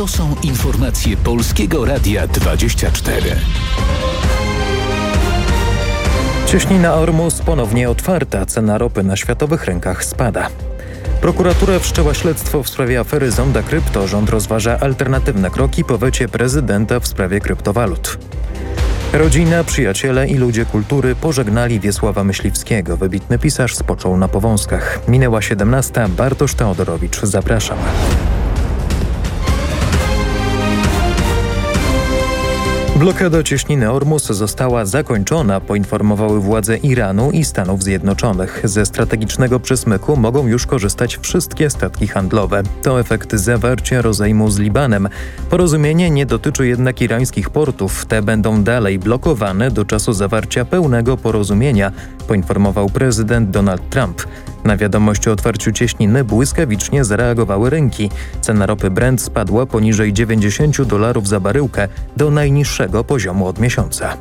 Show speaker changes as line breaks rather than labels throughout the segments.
To są informacje Polskiego Radia 24.
Cieśnina Ormus ponownie otwarta. Cena ropy na światowych rynkach spada. Prokuratura wszczęła śledztwo w sprawie afery Zonda Krypto. Rząd rozważa alternatywne kroki po wecie prezydenta w sprawie kryptowalut. Rodzina, przyjaciele i ludzie kultury pożegnali Wiesława Myśliwskiego. Wybitny pisarz spoczął na Powązkach. Minęła 17. Bartosz Teodorowicz. Zapraszam. Blokada cieśniny Ormus została zakończona, poinformowały władze Iranu i Stanów Zjednoczonych. Ze strategicznego przesmyku mogą już korzystać wszystkie statki handlowe. To efekt zawarcia rozejmu z Libanem. Porozumienie nie dotyczy jednak irańskich portów. Te będą dalej blokowane do czasu zawarcia pełnego porozumienia, poinformował prezydent Donald Trump. Na wiadomość o otwarciu cieśniny błyskawicznie zareagowały rynki. Cena ropy Brent spadła poniżej 90 dolarów za baryłkę do najniższego poziomu od miesiąca.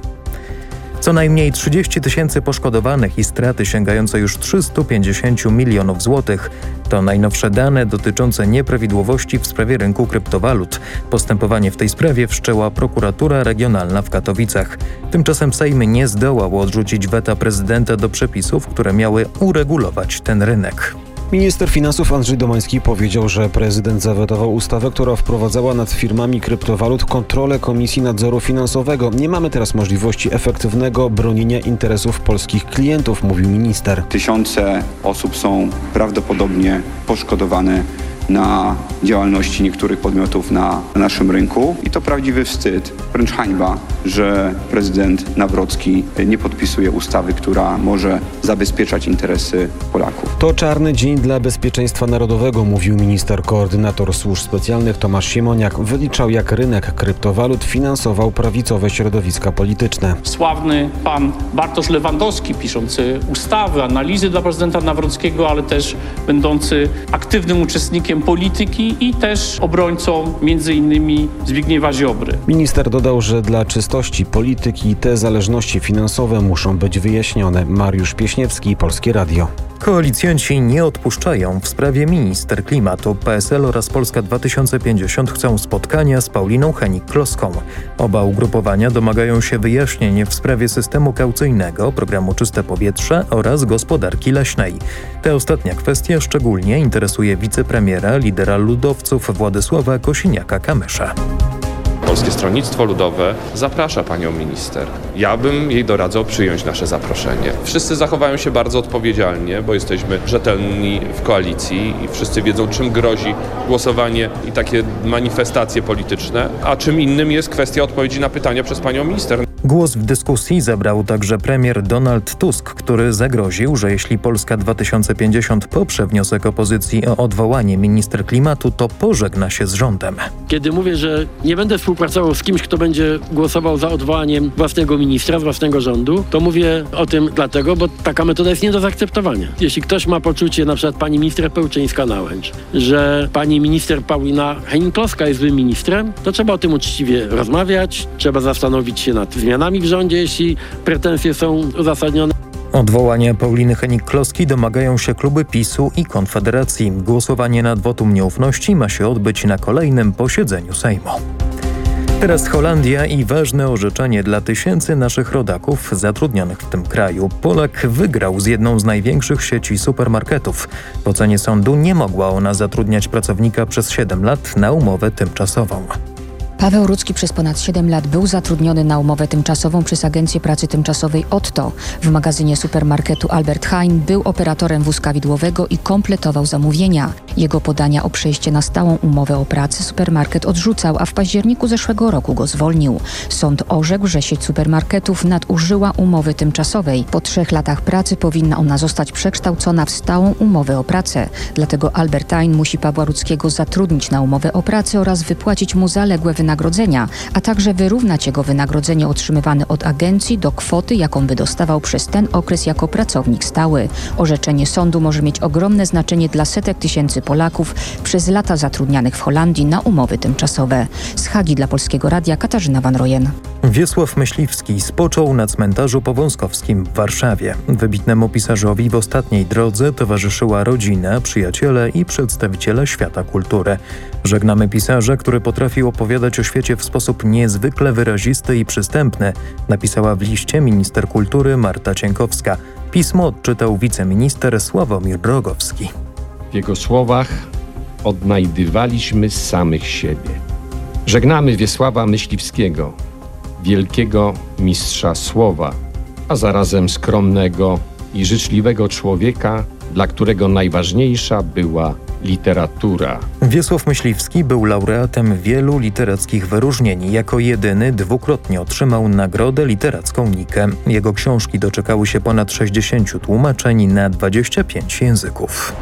Co najmniej 30 tysięcy poszkodowanych i straty sięgające już 350 milionów złotych. To najnowsze dane dotyczące nieprawidłowości w sprawie rynku kryptowalut. Postępowanie w tej sprawie wszczęła prokuratura regionalna w Katowicach. Tymczasem Sejm nie zdołał odrzucić weta prezydenta do przepisów, które miały uregulować ten rynek.
Minister finansów Andrzej Domański powiedział, że prezydent zawetował ustawę, która wprowadzała nad firmami kryptowalut kontrolę Komisji Nadzoru Finansowego. Nie mamy teraz możliwości efektywnego bronienia interesów polskich klientów, mówił minister.
Tysiące osób są prawdopodobnie poszkodowane na działalności niektórych podmiotów na naszym rynku i to prawdziwy wstyd, wręcz hańba, że prezydent Nawrocki nie podpisuje ustawy, która może zabezpieczać interesy Polaków.
To czarny dzień dla bezpieczeństwa narodowego, mówił minister koordynator służb specjalnych Tomasz Siemoniak. Wyliczał, jak rynek kryptowalut finansował prawicowe środowiska polityczne.
Sławny pan Bartosz Lewandowski, piszący ustawy, analizy dla prezydenta Nawrockiego, ale też będący aktywnym uczestnikiem polityki i też obrońcą innymi Zbigniewa Ziobry.
Minister dodał, że dla czystości polityki te zależności finansowe muszą być wyjaśnione. Mariusz Pieśniewski, Polskie Radio.
Koalicjanci nie odpuszczają w sprawie minister klimatu. PSL oraz Polska 2050 chcą spotkania z Pauliną Henik-Kloską. Oba ugrupowania domagają się wyjaśnień w sprawie systemu kaucyjnego, programu Czyste Powietrze oraz gospodarki leśnej. Ta ostatnia kwestia szczególnie interesuje wicepremiera, lidera ludowców Władysława Kosiniaka-Kamysza.
Polskie Stronnictwo Ludowe zaprasza panią minister. Ja bym jej doradzał przyjąć nasze zaproszenie. Wszyscy zachowają się bardzo odpowiedzialnie, bo jesteśmy rzetelni w koalicji i wszyscy wiedzą, czym grozi głosowanie i takie manifestacje polityczne, a czym innym jest kwestia odpowiedzi na pytania przez panią minister.
Głos w dyskusji zabrał także premier Donald Tusk, który zagroził, że jeśli Polska 2050 poprze wniosek opozycji o odwołanie minister klimatu, to pożegna się z rządem.
Kiedy mówię, że nie będę współpracował z kimś, kto będzie głosował za odwołaniem własnego ministra, z własnego rządu, to mówię o tym dlatego, bo taka metoda jest nie do zaakceptowania. Jeśli ktoś ma poczucie, na przykład pani minister Pełczyńska-Nałęcz, że pani minister Paulina Henning-Kloska jest złym ministrem, to trzeba o tym uczciwie rozmawiać, trzeba zastanowić się nad zmianami w rządzie, jeśli pretensje są uzasadnione.
Odwołania Pauliny Henik-Kloski domagają się kluby PiSu i Konfederacji. Głosowanie nad wotum nieufności ma się odbyć na kolejnym posiedzeniu Sejmu. Teraz Holandia i ważne orzeczenie dla tysięcy naszych rodaków zatrudnionych w tym kraju. Polak wygrał z jedną z największych sieci supermarketów. W ocenie sądu nie mogła ona zatrudniać pracownika przez 7 lat na umowę tymczasową.
Paweł Rudzki przez ponad 7 lat był zatrudniony na umowę tymczasową przez Agencję Pracy Tymczasowej Otto. W magazynie supermarketu Albert Heijn był operatorem wózka widłowego i kompletował zamówienia. Jego podania o przejście na stałą umowę o pracę supermarket odrzucał, a w październiku zeszłego roku go zwolnił. Sąd orzekł, że sieć supermarketów nadużyła umowy tymczasowej. Po trzech latach pracy powinna ona zostać przekształcona w stałą umowę o pracę. Dlatego Albert Heijn musi Pawła Rudzkiego zatrudnić na umowę o pracę oraz wypłacić mu zaległe wynagrodzenia, a także wyrównać jego wynagrodzenie otrzymywane od agencji do kwoty, jaką by dostawał przez ten okres jako pracownik stały. Orzeczenie sądu może mieć ogromne znaczenie dla setek tysięcy Polaków przez lata zatrudnianych w Holandii na umowy tymczasowe. Z Hagi dla Polskiego Radia Katarzyna Van Rojen.
Wiesław Myśliwski spoczął na cmentarzu powązkowskim w Warszawie. Wybitnemu pisarzowi w ostatniej drodze towarzyszyła rodzina, przyjaciele i przedstawiciele świata kultury. Żegnamy pisarza, który potrafił opowiadać o świecie w sposób niezwykle wyrazisty i przystępny, napisała w liście minister kultury Marta Cienkowska. Pismo odczytał wiceminister Sławomir Drogowski.
W jego słowach odnajdywaliśmy samych siebie. Żegnamy Wiesława Myśliwskiego, wielkiego mistrza słowa, a zarazem skromnego i życzliwego człowieka, dla którego najważniejsza była literatura.
Wiesław Myśliwski był laureatem wielu literackich wyróżnień. Jako jedyny dwukrotnie otrzymał nagrodę literacką Nikę. Jego książki doczekały się ponad 60 tłumaczeń na 25 języków.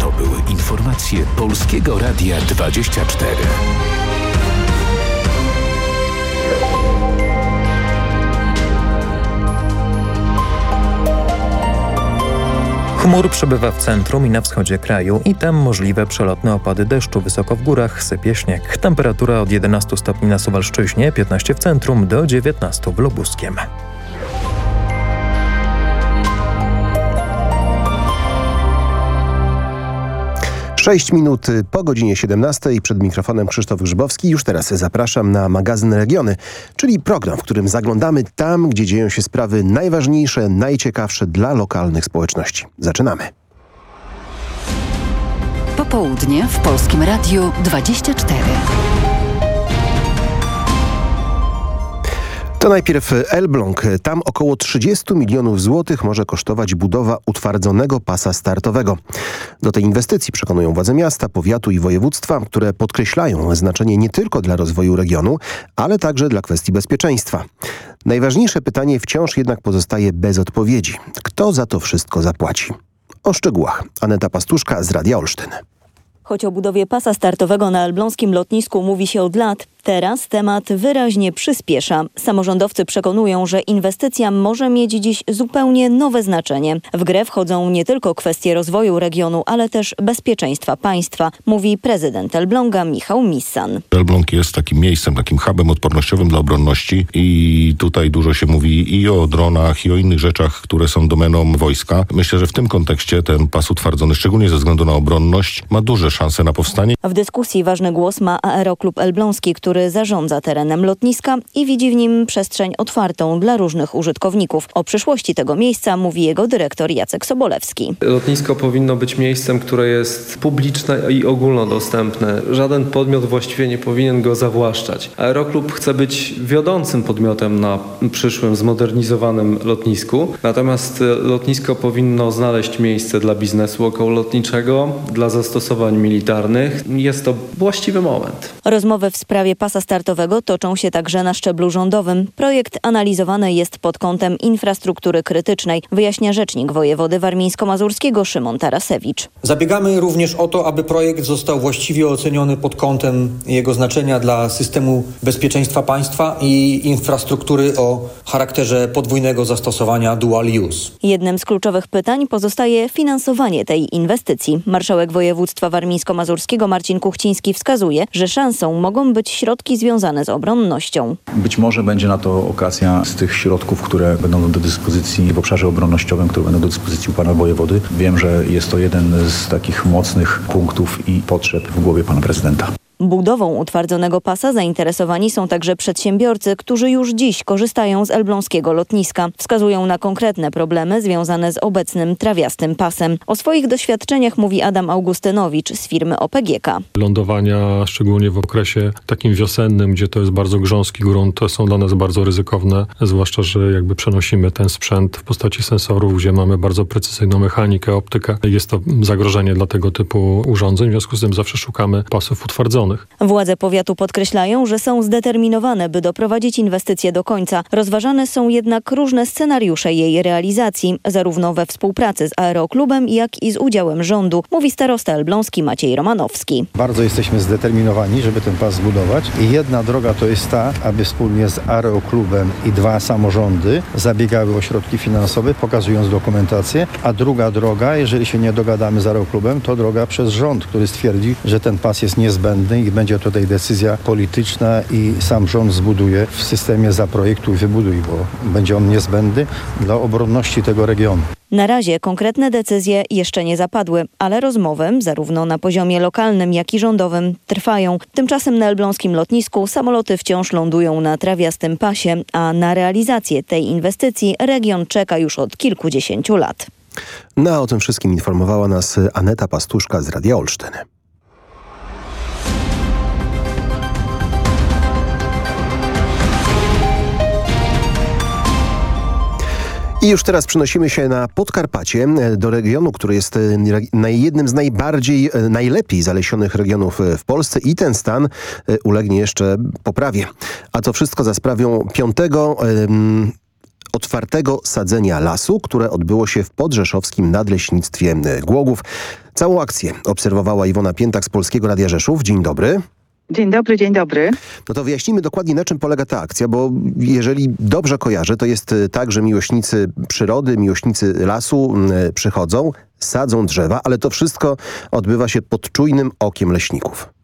To były informacje Polskiego Radia 24.
Chmur przebywa w centrum i na wschodzie kraju i tam możliwe przelotne opady deszczu. Wysoko w górach sypie śnieg. Temperatura od 11 stopni na Suwalszczyźnie, 15 w centrum do 19 w Lubuskiem.
6 minut po godzinie 17 przed mikrofonem Krzysztof Grzybowski. Już teraz zapraszam na magazyn Regiony, czyli program, w którym zaglądamy tam, gdzie dzieją się sprawy najważniejsze, najciekawsze dla lokalnych społeczności. Zaczynamy.
Popołudnie w Polskim Radiu 24.
To najpierw Elbląg. Tam około 30 milionów złotych może kosztować budowa utwardzonego pasa startowego. Do tej inwestycji przekonują władze miasta, powiatu i województwa, które podkreślają znaczenie nie tylko dla rozwoju regionu, ale także dla kwestii bezpieczeństwa. Najważniejsze pytanie wciąż jednak pozostaje bez odpowiedzi. Kto za to wszystko zapłaci? O szczegółach. Aneta Pastuszka z Radia Olsztyn.
Choć o budowie pasa startowego na elbląskim lotnisku mówi się od lat, Teraz temat wyraźnie przyspiesza. Samorządowcy przekonują, że inwestycja może mieć dziś zupełnie nowe znaczenie. W grę wchodzą nie tylko kwestie rozwoju regionu, ale też bezpieczeństwa państwa, mówi prezydent Elbląga Michał Missan.
Elbląg jest takim miejscem, takim hubem odpornościowym dla obronności i tutaj dużo się mówi i o dronach, i o innych rzeczach, które są domeną wojska. Myślę, że w tym kontekście ten pas utwardzony, szczególnie ze względu na obronność, ma duże szanse na powstanie.
W dyskusji ważny głos ma Aeroklub Elbląski, który który zarządza terenem lotniska i widzi w nim przestrzeń otwartą dla różnych użytkowników. O przyszłości tego miejsca mówi jego dyrektor Jacek Sobolewski.
Lotnisko powinno być miejscem, które jest publiczne i ogólnodostępne. Żaden podmiot właściwie nie powinien go zawłaszczać. Aeroklub chce być wiodącym podmiotem na przyszłym zmodernizowanym lotnisku. Natomiast lotnisko powinno znaleźć miejsce dla biznesu okołolotniczego, dla zastosowań militarnych. Jest to właściwy moment.
Rozmowy w sprawie pasa startowego toczą się także na szczeblu rządowym. Projekt analizowany jest pod kątem infrastruktury krytycznej, wyjaśnia rzecznik wojewody warmińsko-mazurskiego Szymon Tarasewicz.
Zabiegamy również o to, aby projekt został właściwie oceniony pod kątem jego znaczenia dla systemu bezpieczeństwa państwa i infrastruktury o charakterze podwójnego zastosowania dual use.
Jednym z kluczowych pytań pozostaje finansowanie tej inwestycji. Marszałek województwa warmińsko-mazurskiego Marcin Kuchciński wskazuje, że szansą mogą być środki środki związane z obronnością.
Być może będzie na to okazja z tych środków, które będą do dyspozycji w obszarze obronnościowym, które będą do dyspozycji u pana wojewody. Wiem, że jest to jeden z takich mocnych punktów i potrzeb w głowie pana prezydenta.
Budową utwardzonego pasa zainteresowani są także przedsiębiorcy, którzy już dziś korzystają z elbląskiego lotniska. Wskazują na konkretne problemy związane z obecnym trawiastym pasem. O swoich doświadczeniach mówi Adam Augustynowicz z firmy OPGK.
Lądowania, szczególnie w okresie takim wiosennym, gdzie to jest bardzo grząski grunt, są dla nas bardzo ryzykowne, zwłaszcza, że jakby przenosimy ten sprzęt w postaci sensorów, gdzie mamy bardzo precyzyjną mechanikę, optykę. Jest to zagrożenie dla tego typu urządzeń, w związku z tym zawsze szukamy pasów utwardzonych.
Władze powiatu podkreślają, że są zdeterminowane, by doprowadzić inwestycję do końca. Rozważane są jednak różne scenariusze jej realizacji, zarówno we współpracy z Aeroklubem, jak i z udziałem rządu, mówi starosta elbląski Maciej Romanowski.
Bardzo jesteśmy zdeterminowani, żeby ten pas zbudować i jedna droga to jest ta, aby wspólnie z Aeroklubem i dwa samorządy zabiegały o środki finansowe, pokazując dokumentację, a druga droga, jeżeli się nie dogadamy z Aeroklubem, to droga przez rząd, który stwierdzi, że ten pas jest niezbędny będzie tutaj decyzja polityczna i sam rząd zbuduje w systemie zaprojektuj, wybuduj, bo będzie on niezbędny dla obronności tego regionu.
Na razie konkretne decyzje jeszcze nie zapadły, ale rozmowy, zarówno na poziomie lokalnym, jak i rządowym, trwają. Tymczasem na elbląskim lotnisku samoloty wciąż lądują na trawiastym pasie, a na realizację tej inwestycji region czeka już od kilkudziesięciu lat.
No, o tym wszystkim informowała nas Aneta Pastuszka z Radia Olsztyn. I już teraz przenosimy się na Podkarpacie, do regionu, który jest jednym z najbardziej, najlepiej zalesionych regionów w Polsce i ten stan ulegnie jeszcze poprawie. A to wszystko za sprawą piątego otwartego sadzenia lasu, które odbyło się w podrzeszowskim nadleśnictwie Głogów. Całą akcję obserwowała Iwona Piętak z Polskiego Radia Rzeszów. Dzień dobry.
Dzień dobry, dzień dobry.
No to wyjaśnijmy dokładnie na czym polega ta akcja, bo jeżeli dobrze kojarzę, to jest tak, że miłośnicy przyrody, miłośnicy lasu przychodzą, sadzą drzewa, ale to wszystko odbywa się pod czujnym okiem leśników.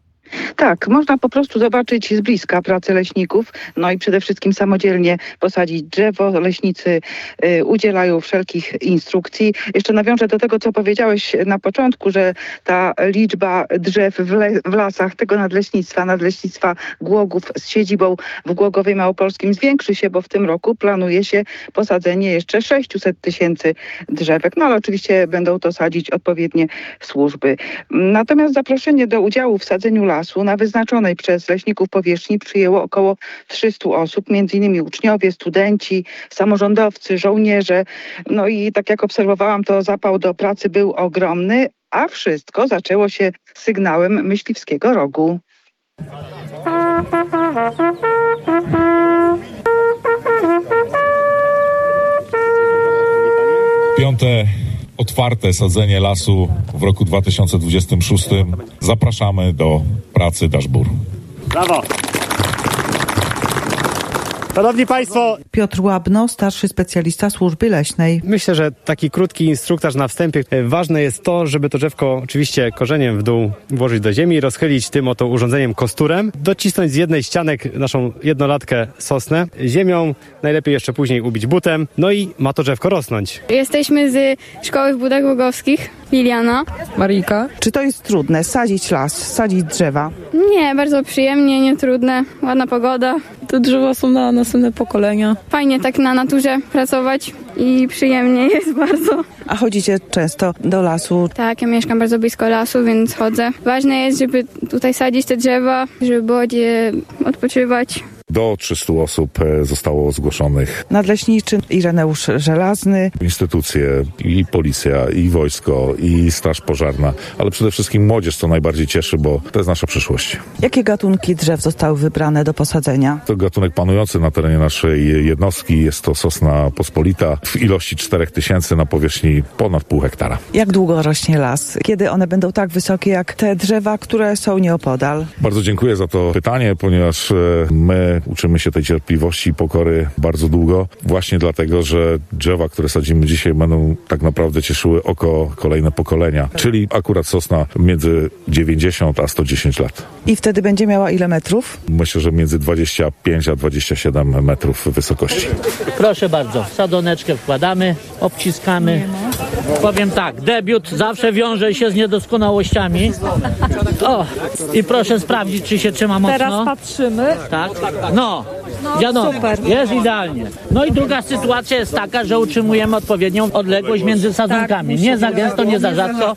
Tak, można po prostu zobaczyć z bliska pracę leśników, no i przede wszystkim samodzielnie posadzić drzewo. Leśnicy y, udzielają wszelkich instrukcji. Jeszcze nawiążę do tego, co powiedziałeś na początku, że ta liczba drzew w, le, w lasach tego nadleśnictwa, nadleśnictwa Głogów z siedzibą w Głogowie Małopolskim zwiększy się, bo w tym roku planuje się posadzenie jeszcze 600 tysięcy drzewek. No ale oczywiście będą to sadzić odpowiednie służby. Natomiast zaproszenie do udziału w sadzeniu lasu lasu na wyznaczonej przez leśników powierzchni przyjęło około 300 osób, m.in. uczniowie, studenci, samorządowcy, żołnierze. No i tak jak obserwowałam, to zapał do pracy był ogromny, a wszystko zaczęło się sygnałem myśliwskiego rogu.
Piąte otwarte sadzenie lasu w roku 2026. Zapraszamy do pracy daszbur.
Brawo! Szanowni Państwo!
Piotr Łabno, starszy specjalista służby leśnej.
Myślę, że taki krótki instruktaż na wstępie. Ważne jest to, żeby to drzewko oczywiście korzeniem w dół włożyć do ziemi, rozchylić tym oto urządzeniem kosturem, docisnąć z jednej ścianek naszą jednolatkę sosnę, ziemią, najlepiej jeszcze później ubić butem, no i ma to drzewko rosnąć.
Jesteśmy z Szkoły w Budach Łogowskich, Liliana.
Marika. Czy to jest trudne, sadzić las, sadzić drzewa?
Nie, bardzo przyjemnie, nie trudne, ładna pogoda.
Te drzewa są na następne pokolenia.
Fajnie tak na naturze pracować i przyjemnie jest bardzo.
A chodzicie często do lasu?
Tak, ja mieszkam bardzo blisko lasu, więc chodzę. Ważne jest, żeby tutaj sadzić te drzewa, żeby było gdzie odpoczywać.
Do 300 osób zostało zgłoszonych.
Nadleśniczy Ireneusz Żelazny.
Instytucje, i policja, i wojsko, i straż pożarna, ale przede wszystkim młodzież, co najbardziej cieszy, bo to jest nasza przyszłość.
Jakie gatunki drzew zostały wybrane do posadzenia?
To gatunek panujący na terenie naszej jednostki. Jest to sosna pospolita w ilości 4000 na powierzchni ponad pół hektara.
Jak długo rośnie las? Kiedy one będą tak wysokie jak te drzewa, które są nieopodal?
Bardzo dziękuję za to pytanie, ponieważ my uczymy się tej cierpliwości i pokory bardzo długo, właśnie dlatego, że drzewa, które sadzimy dzisiaj będą tak naprawdę cieszyły oko kolejne pokolenia, czyli akurat sosna między 90 a 110 lat.
I wtedy będzie miała ile metrów?
Myślę, że między 25 a 27 metrów wysokości.
Proszę bardzo, sadoneczkę wkładamy, obciskamy. Powiem tak, debiut zawsze wiąże się z niedoskonałościami. O, i proszę sprawdzić, czy się trzyma mocno.
Teraz patrzymy.
Tak? No, wiadomo,
super.
jest idealnie. No i druga sytuacja jest taka, że utrzymujemy odpowiednią odległość między sadzonkami. Nie za gęsto, nie za rzadko.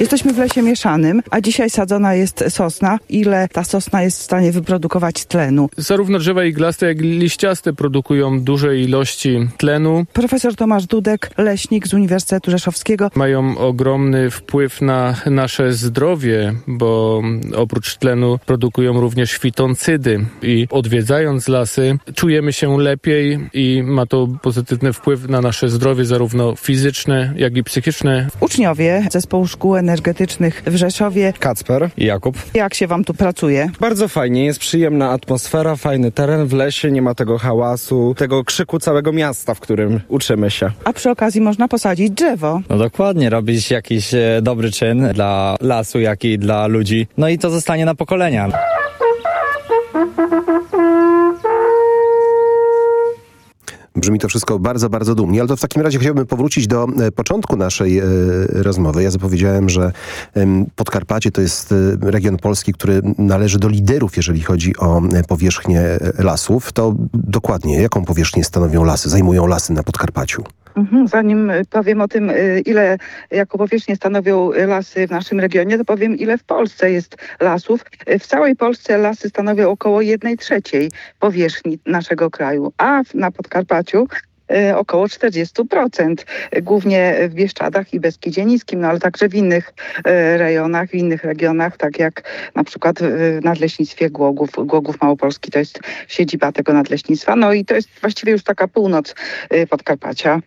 Jesteśmy w lesie mieszanym, a dzisiaj sadzona jest sosna. Ile ta sosna jest w stanie wyprodukować tlenu?
Zarówno drzewa iglaste, jak i liściaste produkują duże ilości tlenu.
Profesor Tomasz Dudek, leśnik z Uniwersytetu Rzeszowskiego.
Mają ogromny wpływ na nasze zdrowie, bo oprócz tlenu produkują również fitoncydy i odwiedzając las lasy, czujemy się lepiej i ma to pozytywny wpływ na nasze zdrowie, zarówno fizyczne, jak i psychiczne.
Uczniowie Zespołu Szkół Energetycznych w Rzeszowie.
Kacper i Jakub.
Jak się wam tu pracuje?
Bardzo fajnie, jest przyjemna atmosfera, fajny teren w lesie, nie ma tego hałasu, tego krzyku całego miasta, w którym uczymy się.
A przy okazji można posadzić drzewo.
No dokładnie, robić jakiś e, dobry czyn dla lasu, jak i dla ludzi. No i to zostanie na pokolenia.
Brzmi to wszystko bardzo, bardzo dumnie, ale to w takim razie chciałbym powrócić do e, początku naszej e, rozmowy. Ja zapowiedziałem, że Podkarpacie to jest e, region Polski, który należy do liderów, jeżeli chodzi o powierzchnię lasów. To dokładnie, jaką powierzchnię stanowią lasy, zajmują lasy na Podkarpaciu?
Mhm, Zanim y, powiem o tym, y, ile jako powierzchnię stanowią lasy w naszym regionie, to powiem, ile w Polsce jest lasów. Y, W całej Polsce lasy stanowią około 1 trzeciej powierzchni naszego kraju, a na Podkarpaciu około 40%, y, głównie w Bieszczadach i Beskidzie Niskim, no ale także w innych rejonach, w innych regionach, tak jak na przykład w Nadleśnictwie Głogów. Głogów Małopolski to jest siedziba tego nadleśnictwa, no i to jest właściwie już taka północ Podkarpacia.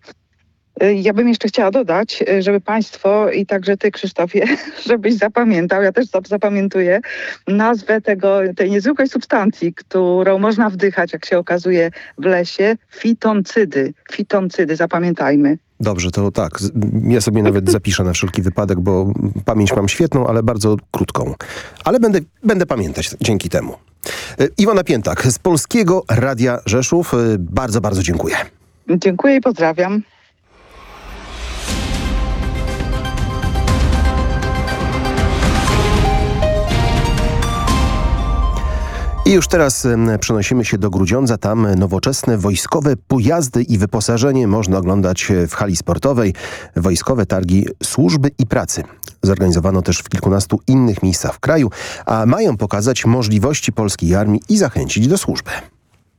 Y, Ja bym jeszcze chciała dodać, y, żeby Państwo i także Ty, Krzysztofie, żebyś zapamiętał, ja też zap- zapamiętuję nazwę tego, tej niezwykłej substancji, którą można wdychać, jak się okazuje, w lesie. Fitoncydy. Fitoncydy, zapamiętajmy.
Dobrze, to tak. Ja sobie nawet zapiszę na wszelki wypadek, bo pamięć mam świetną, ale bardzo krótką. Ale będę, będę pamiętać dzięki temu. E, Iwona Piętak z Polskiego Radia Rzeszów. Bardzo, bardzo dziękuję.
Dziękuję i pozdrawiam.
I już teraz przenosimy się do Grudziądza. Tam nowoczesne wojskowe pojazdy i wyposażenie można oglądać e, w hali sportowej. Wojskowe targi służby i pracy. Zorganizowano też w kilkunastu innych miejscach w kraju, a mają pokazać możliwości polskiej armii i zachęcić do służby.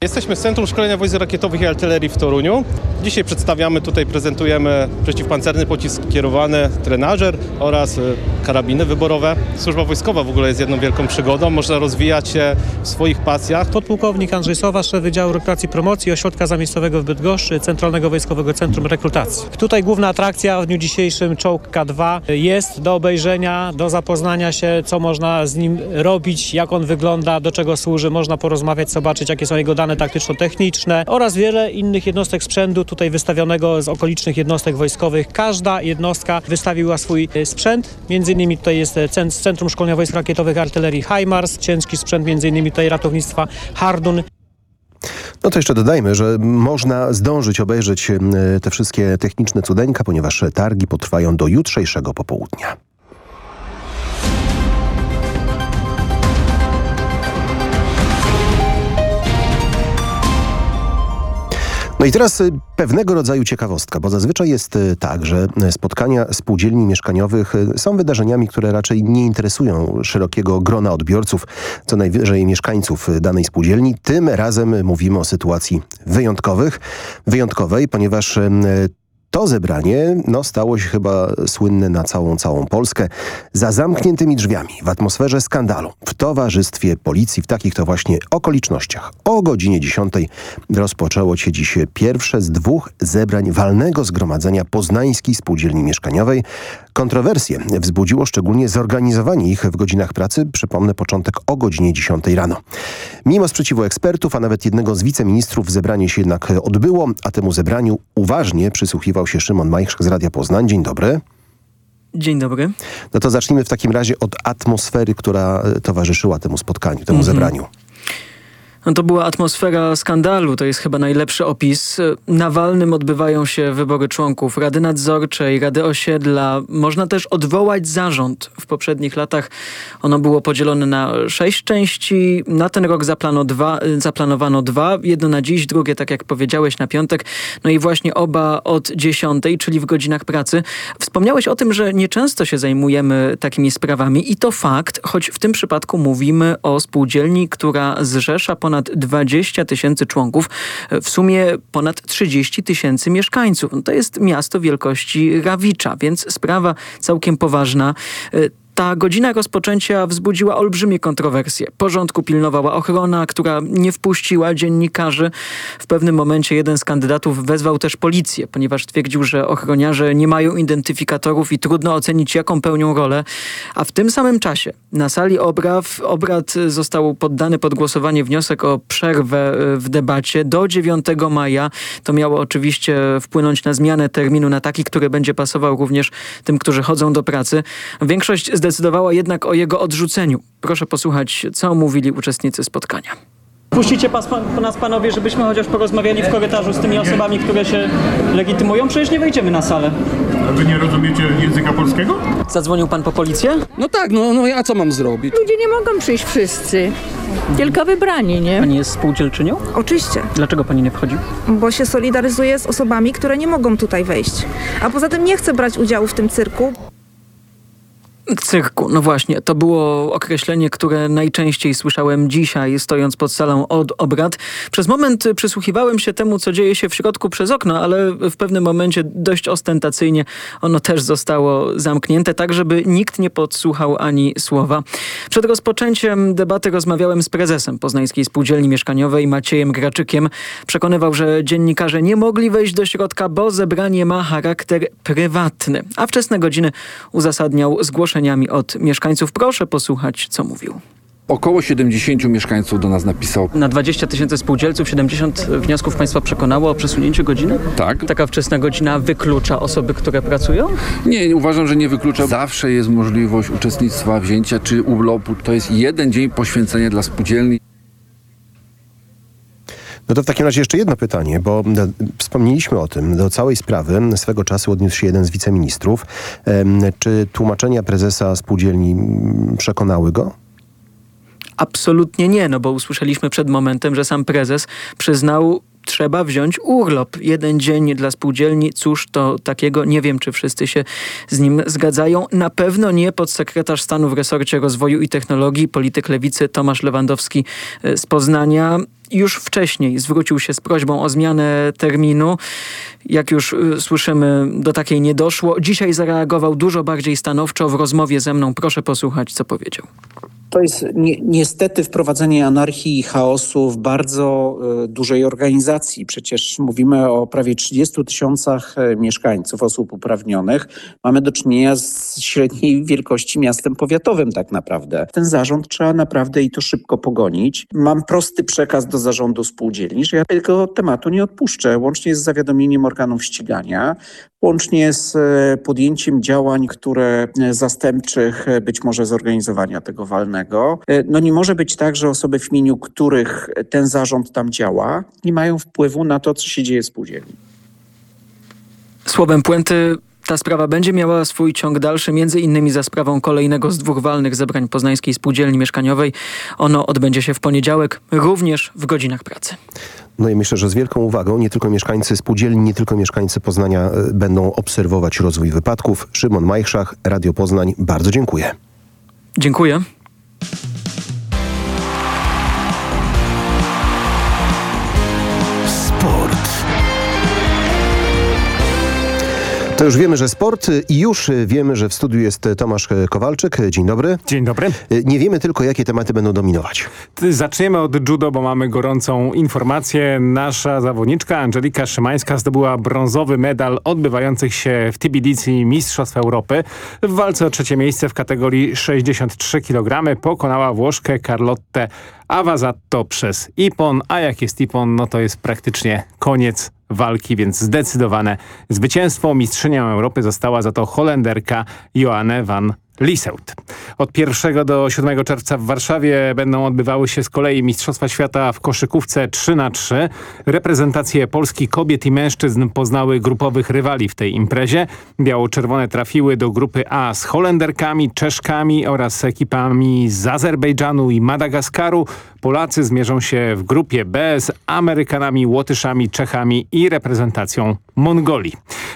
Jesteśmy w Centrum Szkolenia Wojsk Rakietowych i Artylerii w Toruniu. Dzisiaj przedstawiamy, tutaj prezentujemy przeciwpancerny pocisk kierowany, trenażer oraz y, karabiny wyborowe. Służba wojskowa w ogóle jest jedną wielką przygodą. Można rozwijać się w swoich pasjach.
Podpułkownik Andrzej Sowa, szef Wydziału Rekrutacji i Promocji Ośrodka Zamiejscowego w Bydgoszczy, Centralnego Wojskowego Centrum Rekrutacji. Tutaj główna atrakcja w dniu dzisiejszym czołg K2 jest do obejrzenia, do zapoznania się, co można z nim robić, jak on wygląda, do czego służy. Można porozmawiać, zobaczyć, jakie są jego dane taktyczno-techniczne oraz wiele innych jednostek sprzętu tutaj wystawionego z okolicznych jednostek wojskowych. Każda jednostka wystawiła swój e, sprzęt. Między innymi tutaj jest e, Centrum Szkolenia Wojsk Rakietowych Artylerii HIMARS, ciężki sprzęt między innymi tutaj ratownictwa Hardun.
No to jeszcze dodajmy, że można zdążyć obejrzeć em, te wszystkie techniczne cudeńka, ponieważ targi potrwają do jutrzejszego popołudnia. No i teraz y, pewnego rodzaju ciekawostka, bo zazwyczaj jest y, tak, że y, spotkania spółdzielni mieszkaniowych są wydarzeniami, które raczej nie interesują szerokiego grona odbiorców, co najwyżej mieszkańców danej spółdzielni. Tym razem mówimy o sytuacji wyjątkowych, wyjątkowej, ponieważ to zebranie no, stało się chyba słynne na całą, całą Polskę za zamkniętymi drzwiami, w atmosferze skandalu, w towarzystwie policji, w takich to właśnie okolicznościach. O godzinie 10 rozpoczęło się dziś pierwsze z dwóch zebrań walnego zgromadzenia Poznańskiej Spółdzielni Mieszkaniowej. Kontrowersje wzbudziło szczególnie zorganizowanie ich w godzinach pracy, przypomnę początek o godzinie 10 rano. Mimo sprzeciwu ekspertów, a nawet jednego z wiceministrów zebranie się jednak odbyło, a temu zebraniu uważnie przysłuchiwał się Szymon Majchrzak z Radia Poznań. Dzień dobry.
Dzień dobry.
No to zacznijmy w takim razie od atmosfery, która towarzyszyła temu spotkaniu, temu
Mhm.
zebraniu.
No to była atmosfera skandalu, to jest chyba najlepszy opis. Na Walnym odbywają się wybory członków Rady Nadzorczej, Rady Osiedla. Można też odwołać zarząd. W poprzednich latach ono było podzielone na sześć części. Na ten rok zaplano dwa, zaplanowano dwa. Jedno na dziś, drugie, tak jak powiedziałeś, na piątek. No i właśnie oba od dziesiątej, czyli w godzinach pracy. Wspomniałeś o tym, że nieczęsto się zajmujemy takimi sprawami i to fakt, choć w tym przypadku mówimy o spółdzielni, która zrzesza ponad 20 tysięcy członków, w sumie ponad 30 tysięcy mieszkańców. No To jest miasto wielkości Rawicza, więc sprawa całkiem poważna. Ta godzina rozpoczęcia wzbudziła olbrzymie kontrowersje. Porządku pilnowała ochrona, która nie wpuściła dziennikarzy. W pewnym momencie jeden z kandydatów wezwał też policję, ponieważ twierdził, że ochroniarze nie mają identyfikatorów i trudno ocenić, jaką pełnią rolę. A w tym samym czasie na sali obrad, obrad został poddany pod głosowanie wniosek o przerwę e, w debacie do 9 maja. To miało oczywiście wpłynąć na zmianę terminu na taki, który będzie pasował również tym, którzy chodzą do pracy. Większość zdecydowała jednak o jego odrzuceniu. Proszę posłuchać, co mówili uczestnicy spotkania.
Puścicie pas, pan, nas panowie, żebyśmy chociaż porozmawiali w korytarzu z tymi osobami, które się legitymują? Przecież nie wejdziemy na salę.
A wy nie rozumiecie języka polskiego?
Zadzwonił pan po policję?
No tak, no, no a co mam zrobić?
Ludzie nie mogą przyjść wszyscy, tylko wybrani, nie?
Pani jest spółdzielczynią?
Oczywiście.
Dlaczego pani nie wchodzi?
Bo się solidaryzuję z osobami, które nie mogą tutaj wejść. A poza tym nie chcę brać udziału w tym cyrku.
Cyrku, no właśnie, to było określenie, które najczęściej słyszałem dzisiaj, stojąc pod salą od obrad. Przez moment przysłuchiwałem się temu, co dzieje się w środku przez okno, ale w pewnym momencie dość ostentacyjnie ono też zostało zamknięte, tak żeby nikt nie podsłuchał ani słowa. Przed rozpoczęciem debaty rozmawiałem z prezesem Poznańskiej Spółdzielni Mieszkaniowej Maciejem Graczykiem. Przekonywał, że dziennikarze nie mogli wejść do środka, bo zebranie ma charakter prywatny, a wczesne godziny uzasadniał zgłoszeniami od mieszkańców. Proszę posłuchać, co mówił.
Około 70 mieszkańców do nas napisało.
Na 20 tysięcy spółdzielców 70 wniosków Państwa przekonało o przesunięcie godziny?
Tak.
Taka wczesna godzina wyklucza osoby, które pracują?
Nie, uważam, że nie wyklucza. Zawsze jest możliwość uczestnictwa, wzięcia czy urlopu. To jest jeden dzień poświęcenia dla spółdzielni.
No to w takim razie jeszcze jedno pytanie, bo e, wspomnieliśmy o tym. Do całej sprawy swego czasu odniósł się jeden z wiceministrów. Em, Czy tłumaczenia prezesa spółdzielni przekonały go?
Absolutnie nie, no bo usłyszeliśmy przed momentem, że sam prezes przyznał trzeba wziąć urlop. Jeden dzień dla spółdzielni, cóż to takiego, nie wiem czy wszyscy się z nim zgadzają. Na pewno nie podsekretarz stanu w resorcie rozwoju i technologii, polityk lewicy Tomasz Lewandowski e, z Poznania. Już wcześniej zwrócił się z prośbą o zmianę terminu. Jak już y, słyszymy, do takiej nie doszło. Dzisiaj zareagował dużo bardziej stanowczo w rozmowie ze mną. Proszę posłuchać, co powiedział.
To jest ni niestety wprowadzenie anarchii i chaosu w bardzo y, dużej organizacji. Przecież mówimy o prawie 30 tysiącach y, mieszkańców, osób uprawnionych. Mamy do czynienia z średniej wielkości miastem powiatowym tak naprawdę. Ten zarząd trzeba naprawdę i to szybko pogonić. Mam prosty przekaz do zarządu spółdzielni, że ja tego tematu nie odpuszczę, łącznie z zawiadomieniem organów ścigania, łącznie z e, podjęciem działań, które e, zastępczych e, być może zorganizowania tego walnego. No nie może być tak, że osoby w imieniu których ten zarząd tam działa, nie mają wpływu na to, co się dzieje w spółdzielni.
Słowem puenty ta sprawa będzie miała swój ciąg dalszy, między innymi za sprawą kolejnego z dwóch walnych zebrań Poznańskiej Spółdzielni Mieszkaniowej. Ono odbędzie się w poniedziałek, również w godzinach pracy.
No i myślę, że z wielką uwagą nie tylko mieszkańcy spółdzielni, nie tylko mieszkańcy Poznania e, będą obserwować rozwój wypadków. Szymon Majchrzak, Radio Poznań, bardzo dziękuję.
Dziękuję.
To już wiemy, że sport i już wiemy, że w studiu jest Tomasz Kowalczyk. Dzień dobry.
Dzień dobry.
Nie wiemy tylko, jakie tematy będą dominować.
Zaczniemy od judo, bo mamy gorącą informację. Nasza zawodniczka Angelika Szymańska zdobyła brązowy medal odbywających się w Tbilisi Mistrzostw Europy. W walce o trzecie miejsce w kategorii 63 kg pokonała Włoszkę Carlotte Avazatto przez Ipon, a jak jest Ipon, no to jest praktycznie koniec walki, więc zdecydowane zwycięstwo. Mistrzynią Europy została za to Holenderka Joanne van Liseut. Od 1 do 7 czerwca w Warszawie będą odbywały się z kolei Mistrzostwa Świata w koszykówce 3 na 3 Reprezentacje Polski kobiet i mężczyzn poznały grupowych rywali w tej imprezie. Biało-czerwone trafiły do grupy A z Holenderkami, Czeszkami oraz ekipami z Azerbejdżanu i Madagaskaru. Polacy zmierzą się w grupie B z Amerykanami, Łotyszami, Czechami i reprezentacją Mongolii.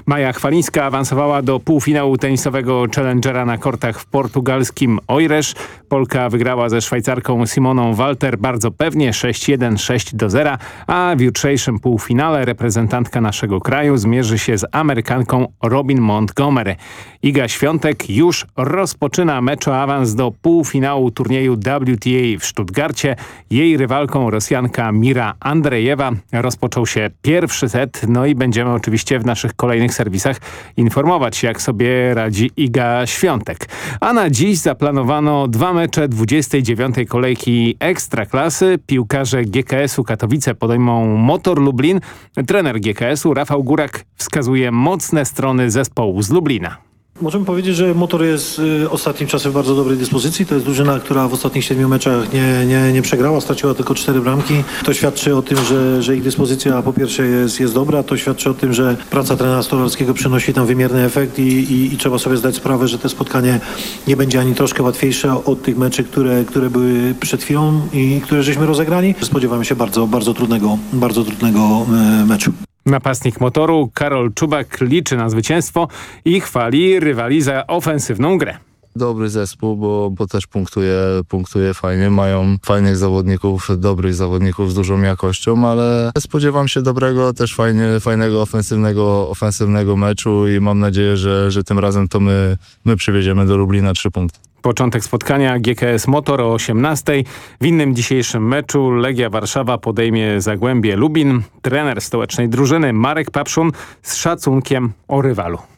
Maja Chwalińska awansowała do półfinału tenisowego Challengera na kortach w portugalskim Oires. Polka wygrała ze Szwajcarką Simoną Walter bardzo pewnie 6-1, 6-0, a w jutrzejszym półfinale reprezentantka naszego kraju zmierzy się z Amerykanką Robin Montgomery. Iga Świątek już rozpoczyna mecz o awans do półfinału turnieju WTA w Stuttgarcie. Jej rywalką Rosjanka Mira Andrejewa rozpoczął się pierwszy set, no i będziemy oczywiście w naszych kolejnych serwisach informować jak sobie radzi Iga Świątek. A na dziś zaplanowano dwa mecze 29. kolejki Ekstraklasy. Piłkarze GKS-u Katowice podejmą Motor Lublin. Trener GKS-u Rafał Górak wskazuje mocne strony zespołu z Lublina.
Możemy powiedzieć, że motor jest y, ostatnim czasem w bardzo dobrej dyspozycji. To jest drużyna, która w ostatnich siedmiu meczach nie, nie, nie przegrała, straciła tylko cztery bramki. To świadczy o tym, że, że ich dyspozycja po pierwsze jest, jest dobra, to świadczy o tym, że praca trenera Stolarskiego przynosi tam wymierny efekt i, i, i trzeba sobie zdać sprawę, że to spotkanie nie będzie ani troszkę łatwiejsze od tych meczy, które, które były przed chwilą i które żeśmy rozegrali. Spodziewamy się bardzo, bardzo trudnego, bardzo trudnego e, meczu.
Napastnik motoru Karol Czubak liczy na zwycięstwo i chwali rywali za ofensywną grę.
Dobry zespół, bo, bo też punktuje, punktuje fajnie. Mają fajnych zawodników, dobrych zawodników z dużą jakością, ale spodziewam się dobrego, też fajnie, fajnego ofensywnego, ofensywnego meczu i mam nadzieję, że, że tym razem to my, my przywieziemy do Lublina trzy punkty.
Początek spotkania GKS Motor o 18. W innym dzisiejszym meczu Legia Warszawa podejmie Zagłębie Lubin. Trener stołecznej drużyny Marek Papszun z szacunkiem o rywalu.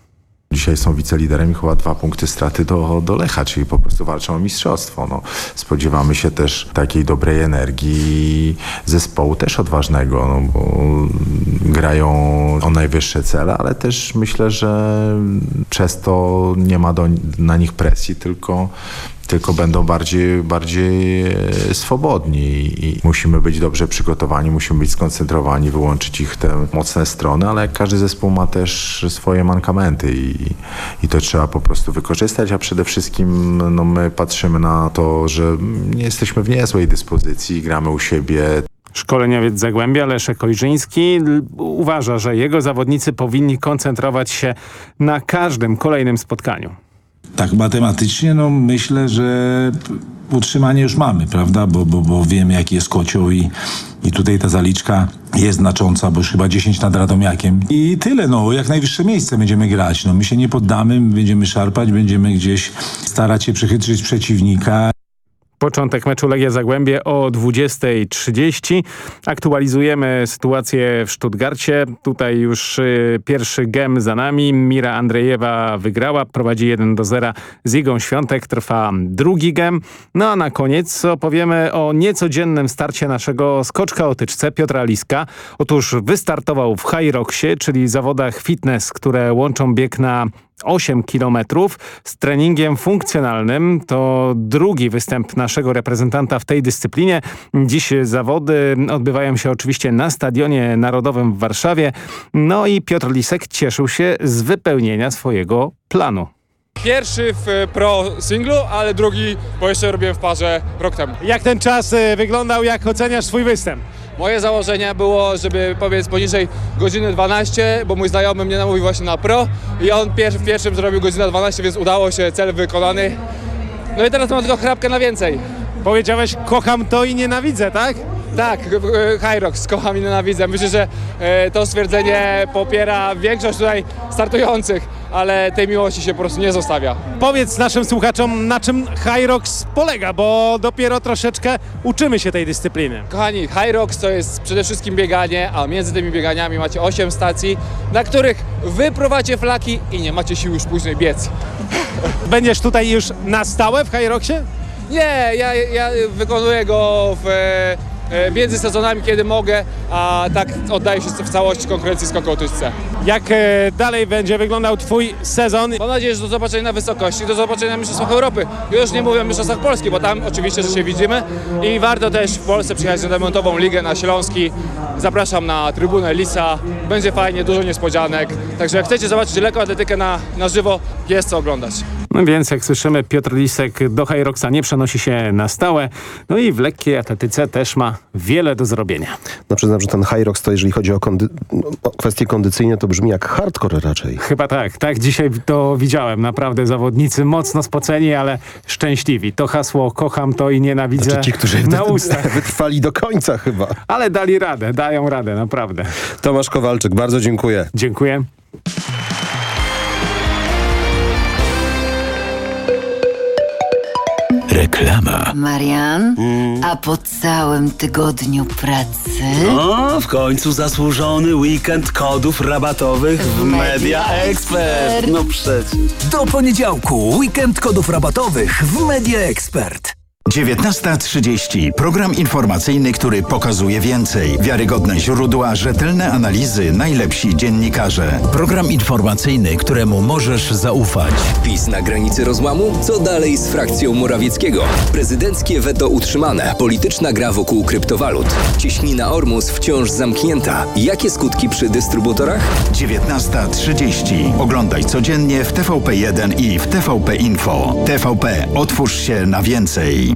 Dzisiaj są wiceliderem i chyba dwa punkty straty do, do Lecha, czyli po prostu walczą o mistrzostwo. No, spodziewamy się też takiej dobrej energii zespołu, też odważnego, no, bo grają o najwyższe cele, ale też myślę, że przez to nie ma do, na nich presji, tylko tylko będą bardziej, bardziej e, swobodni i musimy być dobrze przygotowani, musimy być skoncentrowani, wyłączyć ich te mocne strony, ale każdy zespół ma też swoje mankamenty i, i to trzeba po prostu wykorzystać, a przede wszystkim no, my patrzymy na to, że nie jesteśmy w niezłej dyspozycji, gramy u siebie,
Szkoleniowiec Zagłębia Leszek Ojrzyński uważa, że jego zawodnicy powinni koncentrować się na każdym kolejnym spotkaniu.
Tak matematycznie, no myślę, że utrzymanie już mamy, prawda? Bo, bo, bo wiemy, jaki jest kocioł i, i tutaj ta zaliczka jest znacząca, bo już chyba 10 nad Radomiakiem. I tyle, no, jak najwyższe miejsce będziemy grać. No, my się nie poddamy, będziemy szarpać, będziemy gdzieś starać się przechytrzyć przeciwnika.
Początek meczu Legia Zagłębie o 20.30. Aktualizujemy sytuację w Stuttgarcie. Tutaj już y, pierwszy gem za nami. Mira Andrejewa wygrała, prowadzi 1 do 0 z Igą Świątek. Trwa drugi gem. No a na koniec opowiemy o niecodziennym starcie naszego skoczka o tyczce Piotra Liska. Otóż wystartował w High Rocksie, czyli zawodach fitness, które łączą bieg na 8 kilometrów z treningiem funkcjonalnym. To drugi występ naszego reprezentanta w tej dyscyplinie. Dziś zawody odbywają się oczywiście na Stadionie Narodowym w Warszawie. No i Piotr Lisek cieszył się z wypełnienia swojego planu.
Pierwszy w pro singlu, ale drugi, bo jeszcze robiłem w parze rok temu.
Jak ten czas wyglądał, jak oceniasz swój występ?
Moje założenie było, żeby powiedz poniżej godziny 12, bo mój znajomy mnie namówił właśnie na pro i on w pierwszym zrobił godzinę 12, więc udało się, cel wykonany. No i teraz mam tylko chrapkę na więcej.
Powiedziałeś, kocham to i nienawidzę, tak?
Tak, Hyrox, kocham i nienawidzę. Myślę, że e, to stwierdzenie popiera większość tutaj startujących, ale tej miłości się po prostu nie zostawia.
Powiedz naszym słuchaczom, na czym Hyrox polega, bo dopiero troszeczkę uczymy się tej dyscypliny.
Kochani, Hyrox to jest przede wszystkim bieganie, a między tymi bieganiami macie 8 stacji, na których wy prowadzicie flaki i nie macie sił już później biec.
Będziesz tutaj już na stałe w Hyroxie?
Nie, ja, ja wykonuję go w e, między sezonami, kiedy mogę, a tak oddaję się w całości konkurencji skokołtyczce.
Jak e, dalej będzie wyglądał twój sezon?
Mam nadzieję, że do zobaczenia na wysokości, do zobaczenia na Mistrzostwach Europy. Już nie mówię o Mistrzostwach Polski, bo tam oczywiście, że się widzimy i warto też w Polsce przyjechać na demontową ligę na Śląski. Zapraszam na trybunę Lisa, będzie fajnie, dużo niespodzianek. Także jak chcecie zobaczyć lekkoatletykę na, na żywo, jest co oglądać.
No więc jak słyszymy, Piotr Lisek do Hyroxa nie przenosi się na stałe. No i w lekkiej atletyce też ma wiele do zrobienia.
No przyznam, że ten Hyrox to jeżeli chodzi o, kondy o kwestie kondycyjne, to brzmi jak hardcore raczej.
Chyba tak, tak dzisiaj to widziałem. Naprawdę zawodnicy mocno spoceni, ale szczęśliwi. To hasło kocham to i nienawidzę
Znaczy ci, którzy
na ustach.
wytrwali do końca chyba.
Ale dali radę, dają radę, naprawdę.
Tomasz Kowalczyk, bardzo dziękuję.
Dziękuję.
Reklama.
Marian, a po całym tygodniu pracy...
O, w końcu zasłużony weekend kodów rabatowych w Media Expert. No przecież.
Do poniedziałku weekend kodów rabatowych w Media Expert.
19.30. Program informacyjny, który pokazuje więcej. Wiarygodne źródła, rzetelne analizy, najlepsi dziennikarze.
Program informacyjny, któremu możesz zaufać.
PiS na granicy rozłamu? Co dalej z frakcją Morawieckiego? Prezydenckie weto utrzymane. Polityczna gra wokół kryptowalut. Cieśnina Ormus wciąż zamknięta. Jakie skutki przy dystrybutorach?
19.30. Oglądaj codziennie w TVP1 i w TVP Info. TVP. Otwórz się na więcej.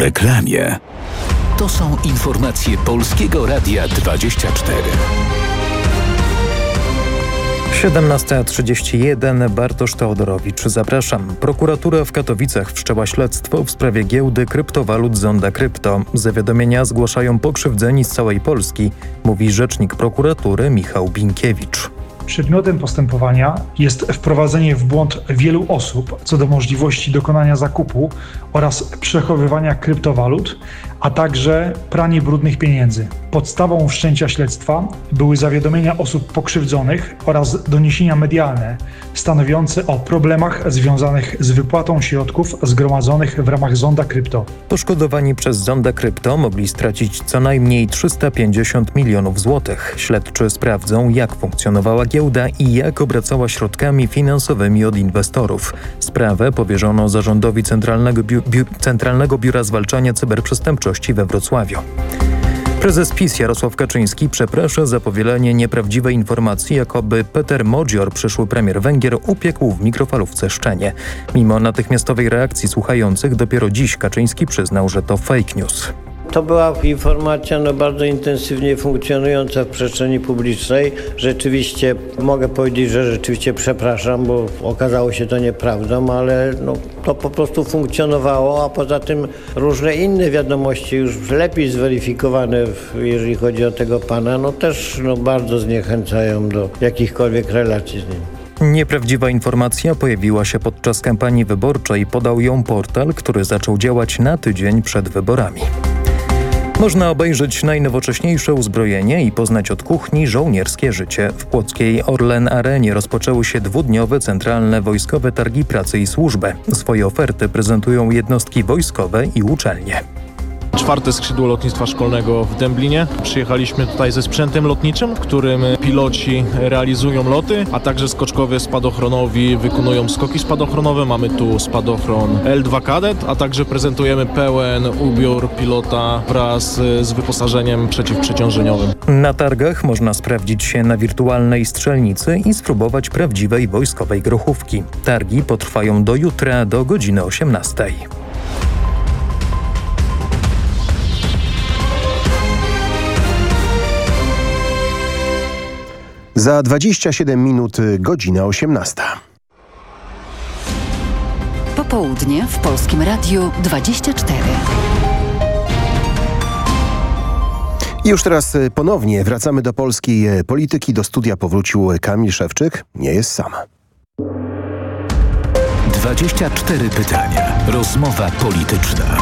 Reklamie. To są informacje Polskiego Radia 24.
17.31 Bartosz Teodorowicz. Zapraszam. Prokuratura w Katowicach wszczęła śledztwo w sprawie giełdy kryptowalut Zonda Krypto. Zawiadomienia zgłaszają pokrzywdzeni z całej Polski, mówi rzecznik prokuratury Michał Binkiewicz.
Przedmiotem postępowania jest wprowadzenie w błąd wielu osób co do możliwości dokonania zakupu oraz przechowywania kryptowalut, a także pranie brudnych pieniędzy. Podstawą wszczęcia śledztwa były zawiadomienia osób pokrzywdzonych oraz doniesienia medialne stanowiące o problemach związanych z wypłatą środków zgromadzonych w ramach Zonda Krypto.
Poszkodowani przez Zonda Krypto mogli stracić co najmniej 350 milionów złotych. Śledczy sprawdzą, jak funkcjonowała giełda i jak obracała środkami finansowymi od inwestorów. Sprawę powierzono zarządowi Centralnego, Biu Biu Centralnego Biura Zwalczania Cyberprzestępczości we Wrocławiu. Prezes PiS Jarosław Kaczyński przeprasza za powielenie nieprawdziwej informacji, jakoby Peter Modzior, przyszły premier Węgier, upiekł w mikrofalówce szczenie. Mimo natychmiastowej reakcji słuchających, dopiero dziś Kaczyński przyznał, że to fake news.
To była informacja no, bardzo intensywnie funkcjonująca w przestrzeni publicznej. Rzeczywiście mogę powiedzieć, że rzeczywiście przepraszam, bo okazało się to nieprawdą, ale no, to po prostu funkcjonowało, a poza tym różne inne wiadomości już lepiej zweryfikowane, jeżeli chodzi o tego pana, no też no, bardzo zniechęcają do jakichkolwiek relacji z nim.
Nieprawdziwa informacja pojawiła się podczas kampanii wyborczej. Podał ją portal, który zaczął działać na tydzień przed wyborami. Można obejrzeć najnowocześniejsze uzbrojenie i poznać od kuchni żołnierskie życie. W płockiej Orlen Arenie rozpoczęły się dwudniowe centralne wojskowe targi pracy i służby. Swoje oferty prezentują jednostki wojskowe i uczelnie.
Czwarte skrzydło lotnictwa szkolnego w Dęblinie. Przyjechaliśmy tutaj ze sprzętem lotniczym, którym piloci realizują loty, a także skoczkowie spadochronowi wykonują skoki spadochronowe. Mamy tu spadochron L2 Kadet, a także prezentujemy pełen ubiór pilota wraz z wyposażeniem przeciwprzeciążeniowym.
Na targach można sprawdzić się na wirtualnej strzelnicy i spróbować prawdziwej wojskowej grochówki. Targi potrwają do jutra do godziny 18.
Za 27 minut y, godzina 18.
Popołudnie w Polskim Radiu 24.
Już teraz y, ponownie wracamy do polskiej y, polityki. Do studia powrócił Kamil Szewczyk. Nie jest sam.
24 pytania. Rozmowa polityczna.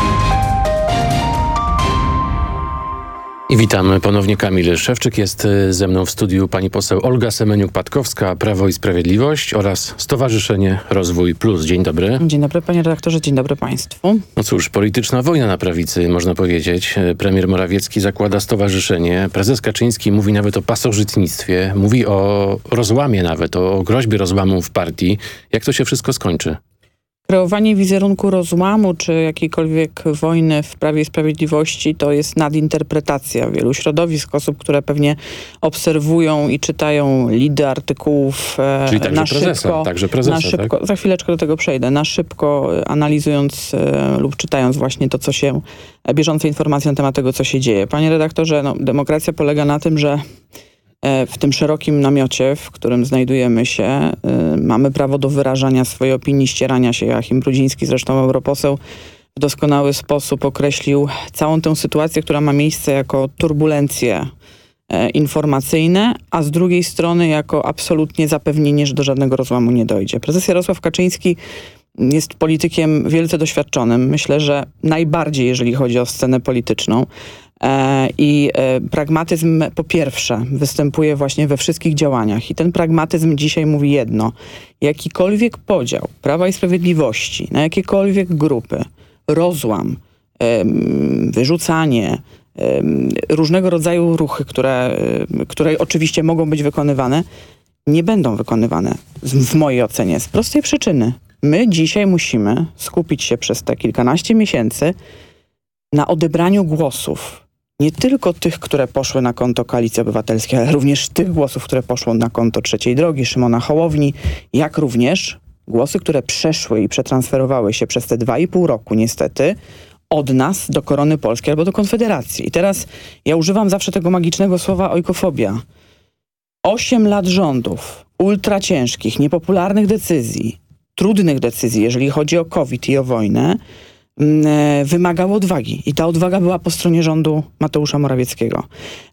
I witamy ponownie Kamil Szewczyk. Jest y, ze mną w studiu pani poseł Olga Semeniuk-Patkowska, Prawo i Sprawiedliwość oraz Stowarzyszenie Rozwój Plus. Dzień dobry.
Dzień dobry panie redaktorze, dzień dobry państwu.
No cóż, polityczna wojna na prawicy, można powiedzieć. Premier Morawiecki zakłada stowarzyszenie. Prezes Kaczyński mówi nawet o pasożytnictwie. Mówi o rozłamie nawet, o groźbie rozłamu w partii. Jak to się wszystko skończy?
Kreowanie wizerunku rozłamu czy jakiejkolwiek wojny w Prawie i Sprawiedliwości to jest nadinterpretacja wielu środowisk, osób, które pewnie obserwują i czytają lidy artykułów e,
Czyli także
na
prezesa,
szybko.
także prezesa,
na szybko
tak?
Za chwileczkę do tego przejdę. Na szybko e, analizując e, lub czytając właśnie to, co się, bieżące informacje na temat tego, co się dzieje. Panie redaktorze, no, demokracja polega na tym, że w tym szerokim namiocie, w którym znajdujemy się, y, mamy prawo do wyrażania swojej opinii, ścierania się. Joachim Brudziński, zresztą europoseł, w doskonały sposób określił całą tę sytuację, która ma miejsce jako turbulencje e, informacyjne, a z drugiej strony jako absolutnie zapewnienie, że do żadnego rozłamu nie dojdzie. Prezes Jarosław Kaczyński jest politykiem wielce doświadczonym. Myślę, że najbardziej, jeżeli chodzi o scenę polityczną. E, I e, pragmatyzm po pierwsze występuje właśnie we wszystkich działaniach i ten pragmatyzm dzisiaj mówi jedno. Jakikolwiek podział Prawa i Sprawiedliwości na jakiekolwiek grupy, rozłam, wyrzucanie, różnego rodzaju ruchy, które, które oczywiście mogą być wykonywane, nie będą wykonywane w mojej ocenie z prostej przyczyny. My dzisiaj musimy skupić się przez te kilkanaście miesięcy na odebraniu głosów. Nie tylko tych, które poszły na konto Koalicji Obywatelskiej, ale również tych głosów, które poszły na konto Trzeciej Drogi, Szymona Hołowni, jak również głosy, które przeszły i przetransferowały się przez te dwa i pół roku niestety od nas do Korony Polskiej albo do Konfederacji. I teraz ja używam zawsze tego magicznego słowa ojkofobia. Osiem lat rządów, ultra ciężkich, niepopularnych decyzji, trudnych decyzji, jeżeli chodzi o COVID i o wojnę, wymagało odwagi. I ta odwaga była po stronie rządu Mateusza Morawieckiego,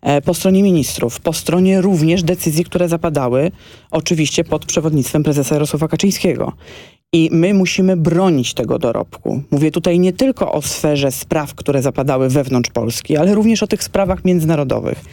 e, po stronie ministrów, po stronie również decyzji, które zapadały oczywiście pod przewodnictwem prezesa Jarosława Kaczyńskiego. I my musimy bronić tego dorobku. Mówię tutaj nie tylko o sferze spraw, które zapadały wewnątrz Polski, ale również o tych sprawach międzynarodowych.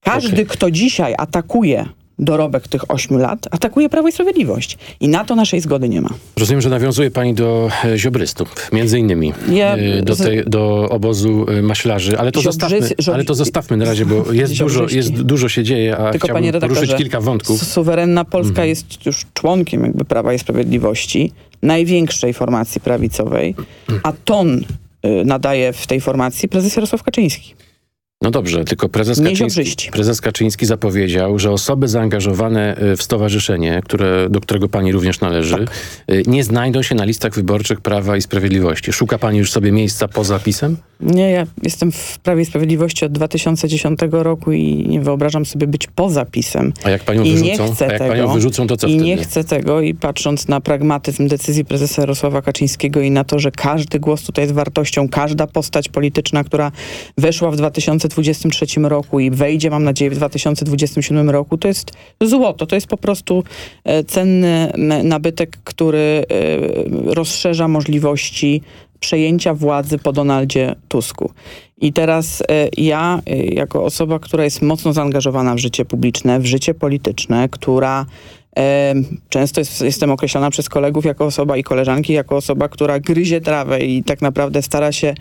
Każdy, kto dzisiaj atakuje dorobek tych ośmiu lat, atakuje Prawo i Sprawiedliwość. I na to naszej zgody nie ma.
Rozumiem, że nawiązuje pani do e, ziobrystów, między innymi
Ja-
e, do, tej, do obozu e, maślarzy, ale to, zostawmy, ale to zostawmy na razie, bo jest dużo, jest dużo się dzieje, a
Tylko
chciałbym poruszyć kilka wątków.
suwerenna Polska
Mhm.
jest już członkiem jakby Prawa i Sprawiedliwości, największej formacji prawicowej, a ton y, nadaje w tej formacji prezes Jarosław Kaczyński.
No dobrze, tylko prezes Kaczyński, prezes Kaczyński zapowiedział, że osoby zaangażowane y, w stowarzyszenie, które, do którego pani również należy,
Tak.
y, nie znajdą się na listach wyborczych Prawa i Sprawiedliwości. Szuka pani już sobie miejsca poza PiSem?
Nie, ja jestem w Prawie i Sprawiedliwości od 2010 roku i nie wyobrażam sobie być poza PiSem.
A jak panią
I
wyrzucą?
nie chcę tego.
panią wyrzucą, to co
I
wtedy?
nie chcę tego i patrząc na pragmatyzm decyzji prezesa Jarosława Kaczyńskiego i na to, że każdy głos tutaj jest wartością, każda postać polityczna, która weszła w 2023 roku i wejdzie, mam nadzieję, w 2027 roku, to jest złoto. To jest po prostu e, cenny nabytek, który e, rozszerza możliwości przejęcia władzy po Donaldzie Tusku. I teraz e, ja, jako osoba, która jest mocno zaangażowana w życie publiczne, w życie polityczne, która często jest, jestem określana przez kolegów jako osoba i koleżanki, jako osoba, która gryzie trawę i tak naprawdę stara się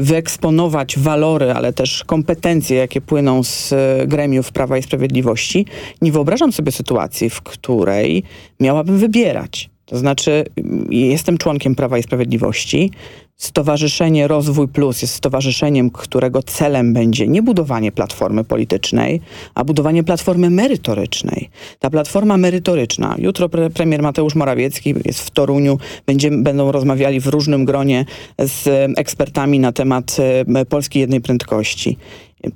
wyeksponować walory, ale też kompetencje, jakie płyną z e, gremiów Prawa i Sprawiedliwości. Nie wyobrażam sobie sytuacji, w której miałabym wybierać. To znaczy, mm, jestem członkiem Prawa i Sprawiedliwości. Stowarzyszenie Rozwój Plus jest stowarzyszeniem, którego celem będzie nie budowanie platformy politycznej, a budowanie platformy merytorycznej. Ta platforma merytoryczna, jutro pre premier Mateusz Morawiecki jest w Toruniu, będzie, będą rozmawiali w różnym gronie z e, ekspertami na temat e, Polski jednej prędkości.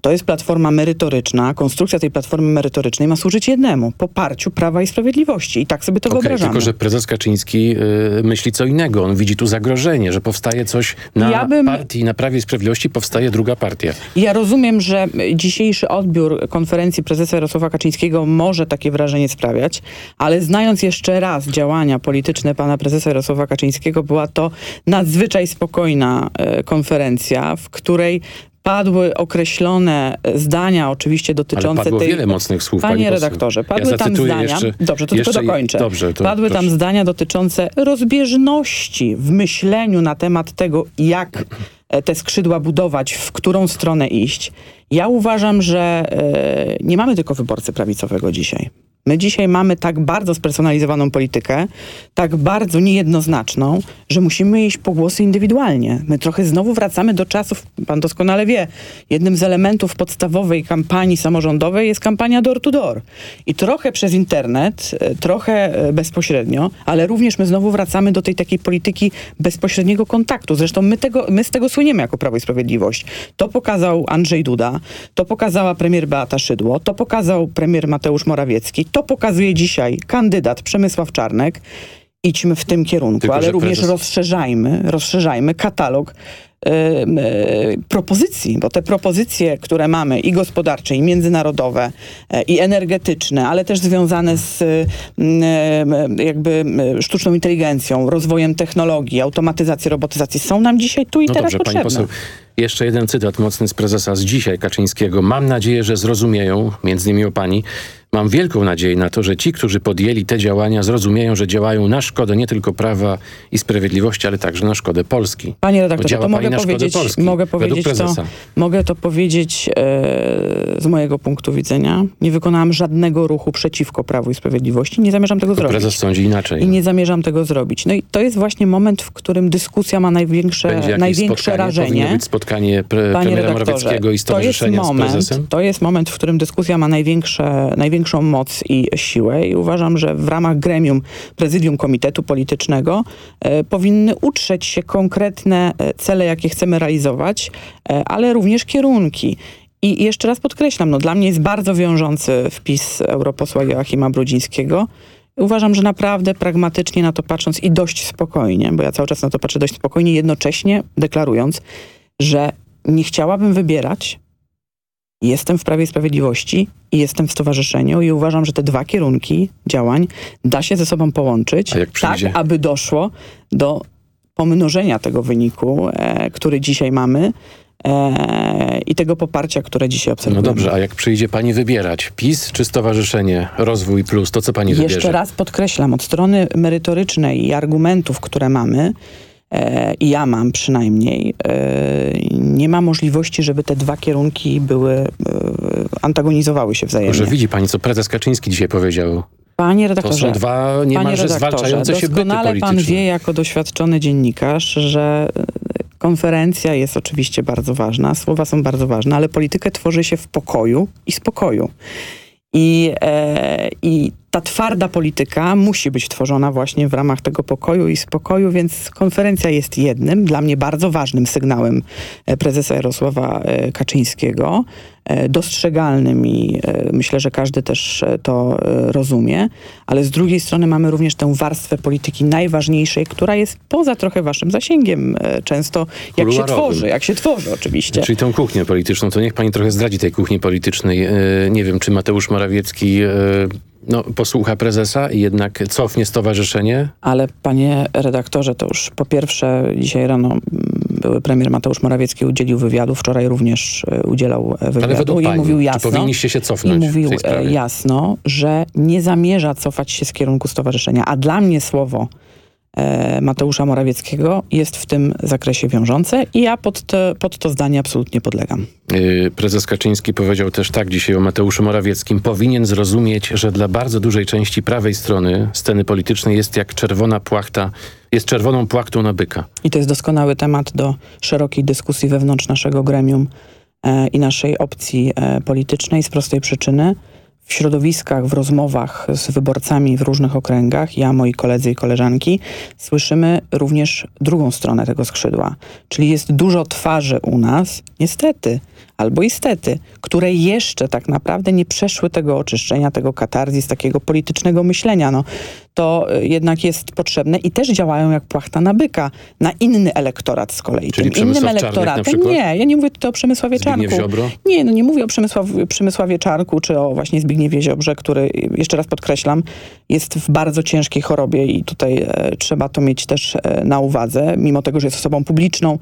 To jest platforma merytoryczna. Konstrukcja tej platformy merytorycznej ma służyć jednemu. Poparciu Prawa i Sprawiedliwości. I tak sobie to
Okej,
wyobrażamy.
tylko, że prezes Kaczyński y, myśli co innego. On widzi tu zagrożenie, że powstaje coś na
Ja bym-
partii, na Prawie i Sprawiedliwości powstaje druga partia.
Ja rozumiem, że dzisiejszy odbiór konferencji prezesa Jarosława Kaczyńskiego może takie wrażenie sprawiać, ale znając jeszcze raz działania polityczne pana prezesa Jarosława Kaczyńskiego, była to nadzwyczaj spokojna e, konferencja, w której padły określone zdania oczywiście dotyczące
padło
tej...
wiele mocnych słów, pani
Panie
poseł.
redaktorze,
Ja
padły tam
zacytuję
zdania...
jeszcze-
dobrze, to
jeszcze
tylko dokończę.
dobrze, to
padły tam
proszę.
zdania dotyczące rozbieżności w myśleniu na temat tego, jak e, te skrzydła budować, w którą stronę iść. Ja uważam, że e, nie mamy tylko wyborcy prawicowego dzisiaj. My dzisiaj mamy tak bardzo spersonalizowaną politykę, tak bardzo niejednoznaczną, że musimy iść po głosy indywidualnie. My trochę znowu wracamy do czasów, pan doskonale wie, jednym z elementów podstawowej kampanii samorządowej jest kampania door to door. I trochę przez internet, e, trochę e, bezpośrednio, ale również my znowu wracamy do tej takiej polityki bezpośredniego kontaktu. Zresztą my, tego, my z tego słyniemy jako Prawo i Sprawiedliwość. To pokazał Andrzej Duda, to pokazała premier Beata Szydło, to pokazał premier Mateusz Morawiecki, to pokazuje dzisiaj kandydat Przemysław Czarnek. Idźmy w tym kierunku,
Tylko,
ale również
prezes-
rozszerzajmy, rozszerzajmy katalog propozycji, bo te propozycje, które mamy i gospodarcze, i międzynarodowe, e, i energetyczne, ale też związane z em, e, jakby sztuczną inteligencją, rozwojem technologii, automatyzacji, robotyzacji, są nam dzisiaj tu i
No
teraz
dobrze, pani
potrzebne.
poseł. Jeszcze jeden cytat mocny z prezesa z dzisiaj Kaczyńskiego. Mam nadzieję, że zrozumieją, między innymi o pani, mam wielką nadzieję na to, że ci, którzy podjęli te działania, zrozumieją, że działają na szkodę nie tylko Prawa i Sprawiedliwości, ale także na szkodę Polski.
Panie redaktorze, to
pani
mogę powiedzieć,
Polski,
mogę powiedzieć to, mogę to powiedzieć e, z mojego punktu widzenia. Nie wykonałam żadnego ruchu przeciwko Prawu i Sprawiedliwości. Nie zamierzam tego
To
zrobić.
prezes sądzi inaczej.
I nie zamierzam tego zrobić. No i to jest właśnie moment, w którym dyskusja ma największe, największe rażenie.
być spotkanie pre,
Panie
premiera Morawieckiego i
to jest,
stowarzyszenia z
moment,
prezesem?
to jest moment, w którym dyskusja ma największe, największą moc i siłę i uważam, że w ramach gremium, prezydium komitetu politycznego e, powinny utrzeć się konkretne e, cele, jakie chcemy realizować, e, ale również kierunki. I jeszcze raz podkreślam, no dla mnie jest bardzo wiążący wpis europosła Joachima Brudzińskiego. Uważam, że naprawdę pragmatycznie na to patrząc i dość spokojnie, bo ja cały czas na to patrzę dość spokojnie, jednocześnie deklarując, że nie chciałabym wybierać. Jestem w Prawie i Sprawiedliwości i jestem w stowarzyszeniu i uważam, że te dwa kierunki działań da się ze sobą połączyć, tak aby doszło do pomnożenia tego wyniku, e, który dzisiaj mamy e, i tego poparcia, które dzisiaj
No
obserwujemy.
dobrze, a jak przyjdzie pani wybierać PiS czy Stowarzyszenie Rozwój Plus, to co pani wybierze?
Jeszcze raz podkreślam, od strony merytorycznej i argumentów, które mamy, e, i ja mam przynajmniej, e, nie ma możliwości, żeby te dwa kierunki były, e, antagonizowały się wzajemnie.
Może widzi pani, co prezes Kaczyński dzisiaj powiedział.
Panie
To
redaktorze,
są dwa niemalże zwalczające się byty
doskonale pan
polityczne.
wie jako doświadczony dziennikarz, że e, konferencja jest oczywiście bardzo ważna, słowa są bardzo ważne, ale politykę tworzy się w pokoju i spokoju. I, e, I ta twarda polityka musi być tworzona właśnie w ramach tego pokoju i spokoju, więc konferencja jest jednym, dla mnie bardzo ważnym sygnałem e, prezesa Jarosława e, Kaczyńskiego, dostrzegalnym i e, myślę, że każdy też e, to e, rozumie, ale z drugiej strony mamy również tę warstwę polityki najważniejszej, która jest poza trochę waszym zasięgiem e, często, jak się tworzy, jak się tworzy oczywiście.
Czyli tą kuchnię polityczną, to niech pani trochę zdradzi tej kuchni politycznej. E, nie wiem, czy Mateusz Morawiecki e, no, posłucha prezesa i jednak cofnie stowarzyszenie?
Ale panie redaktorze, to już po pierwsze dzisiaj rano mm, były premier Mateusz Morawiecki udzielił wywiadu, wczoraj również e, udzielał e, wywiadu i
pani,
mówił jasno,
powinniście się cofnąć
i mówił e, jasno, że nie zamierza cofać się z kierunku stowarzyszenia, a dla mnie słowo Mateusza Morawieckiego jest w tym zakresie wiążące i ja pod, te, pod to zdanie absolutnie podlegam.
Yy, Prezes Kaczyński powiedział też tak dzisiaj o Mateuszu Morawieckim. Powinien zrozumieć, że dla bardzo dużej części prawej strony sceny politycznej jest jak czerwona płachta, jest czerwoną płachtą na byka.
I to jest doskonały temat do szerokiej dyskusji wewnątrz naszego gremium e, i naszej opcji e, politycznej z prostej przyczyny. W środowiskach, w rozmowach z wyborcami w różnych okręgach, ja, moi koledzy i koleżanki, słyszymy również drugą stronę tego skrzydła. Czyli jest dużo twarzy u nas, niestety, albo istety, które jeszcze tak naprawdę nie przeszły tego oczyszczenia, tego katarzis, takiego politycznego myślenia. No, to y, jednak jest potrzebne i też działają jak płachta na byka, na inny elektorat z kolei.
Czyli
Tym innym elektoratem, nie, ja nie mówię tutaj o Przemysławie
Zbigniew
Czarnku.
Ziobro?
Nie, no nie mówię o Przemysław, Przemysławie Czarku, czy o właśnie Zbigniewie Ziobrze, który, jeszcze raz podkreślam, jest w bardzo ciężkiej chorobie i tutaj e, trzeba to mieć też e, na uwadze. Mimo tego, że jest osobą publiczną,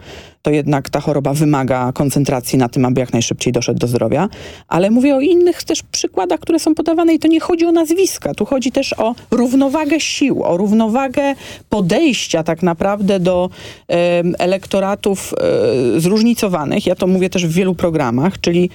to jednak ta choroba wymaga koncentracji na tym, aby jak najszybciej doszedł do zdrowia. Ale mówię o innych też przykładach, które są podawane i to nie chodzi o nazwiska. Tu chodzi też o równowagę sił, o równowagę podejścia tak naprawdę do elektoratów e, zróżnicowanych. Ja to mówię też w wielu programach, czyli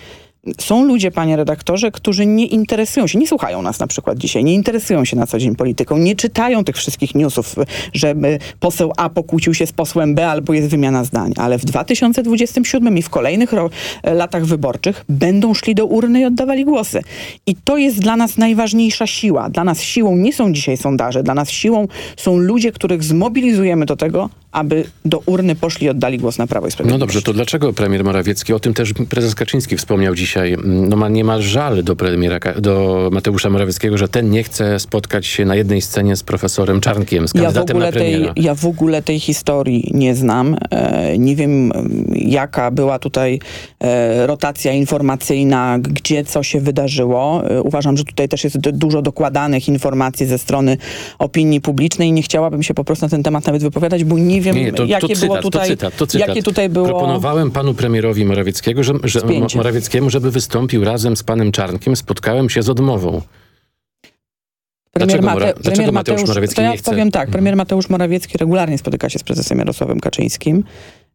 są ludzie, panie redaktorze, którzy nie interesują się, nie słuchają nas na przykład dzisiaj, nie interesują się na co dzień polityką, nie czytają tych wszystkich newsów, że y, poseł A pokłócił się z posłem B albo jest wymiana zdań, ale w 2027 i w kolejnych ro- latach wyborczych będą szli do urny i oddawali głosy. I to jest dla nas najważniejsza siła. Dla nas siłą nie są dzisiaj sondaże, dla nas siłą są ludzie, których zmobilizujemy do tego, aby do urny poszli i oddali głos na Prawo i
No
Sprawiedliwość.
dobrze, to dlaczego premier Morawiecki, o tym też prezes Kaczyński wspomniał dzisiaj, mm, no ma niemal żal do premiera, do Mateusza Morawieckiego, że ten nie chce spotkać się na jednej scenie z profesorem Czarnkiem, z
Ja
kandydatem
ogóle
na
tej,
premiera.
ja w ogóle tej historii nie znam. E, nie wiem, jaka była tutaj e, rotacja informacyjna, gdzie co się wydarzyło. E, uważam, że tutaj też jest dużo dokładanych informacji ze strony opinii publicznej i nie chciałabym się po prostu na ten temat nawet wypowiadać, bo nie wiem,
Nie, nie, to,
jakie
to cytat,
było tutaj,
to cytat, to cytat.
jakie tutaj było...
Proponowałem panu premierowi Morawieckiego, że, że. Morawieckiemu, żeby wystąpił razem z panem Czarnkiem. Spotkałem się z odmową.
Premier,
Dlaczego
Mate,
dlaczego
premier
Mateusz
Mateusz,
Morawiecki
to ja
nie chce?
powiem tak, premier Mateusz Morawiecki regularnie spotyka się z prezesem Jarosławem Kaczyńskim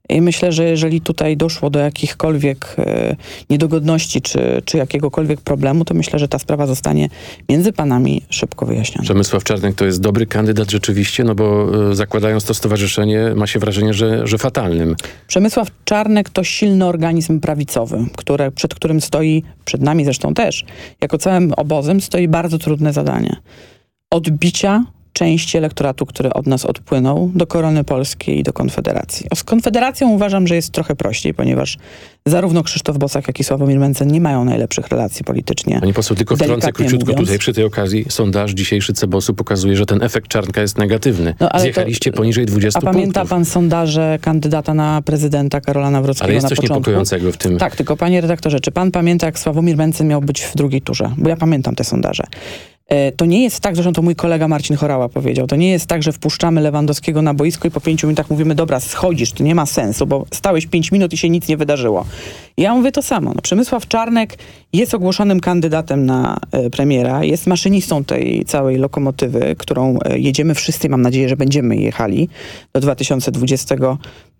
i myślę, że jeżeli tutaj doszło do jakichkolwiek e, niedogodności czy, czy jakiegokolwiek problemu, to myślę, że ta sprawa zostanie między panami szybko wyjaśniona.
Przemysław Czarnek to jest dobry kandydat rzeczywiście, no bo e, zakładając to stowarzyszenie ma się wrażenie, że, że fatalnym.
Przemysław Czarnek to silny organizm prawicowy, które, przed którym stoi, przed nami zresztą też, jako całym obozem stoi bardzo trudne zadanie. Odbicia części elektoratu, który od nas odpłynął do Korony Polskiej i do Konfederacji. O, z Konfederacją uważam, że jest trochę prościej, ponieważ zarówno Krzysztof Bosak, jak i Sławomir Mencen nie mają najlepszych relacji politycznie.
Pani poseł, tylko wtrącę króciutko
mówiąc.
tutaj przy tej okazji. Sondaż dzisiejszy Cebosu pokazuje, że ten efekt Czarnka jest negatywny.
No, ale to-
Zjechaliście poniżej 20
A pamięta
punktów.
pan sondaże kandydata na prezydenta Karola Nawrockiego
Ale jest
na
coś
początku?
niepokojącego w tym.
Tak, tylko panie redaktorze, czy pan pamięta, jak Sławomir Mencen miał być w drugiej turze? Bo ja pamiętam te sondaże. E, To nie jest tak, zresztą to mój kolega Marcin Chorała powiedział, to nie jest tak, że wpuszczamy Lewandowskiego na boisko i po pięciu minutach mówimy, dobra, schodzisz, to nie ma sensu, bo stałeś pięć minut i się nic nie wydarzyło. Ja mówię to samo. No, Przemysław Czarnek jest ogłoszonym kandydatem na e, premiera, jest maszynistą tej całej lokomotywy, którą e, jedziemy wszyscy, mam nadzieję, że będziemy jechali do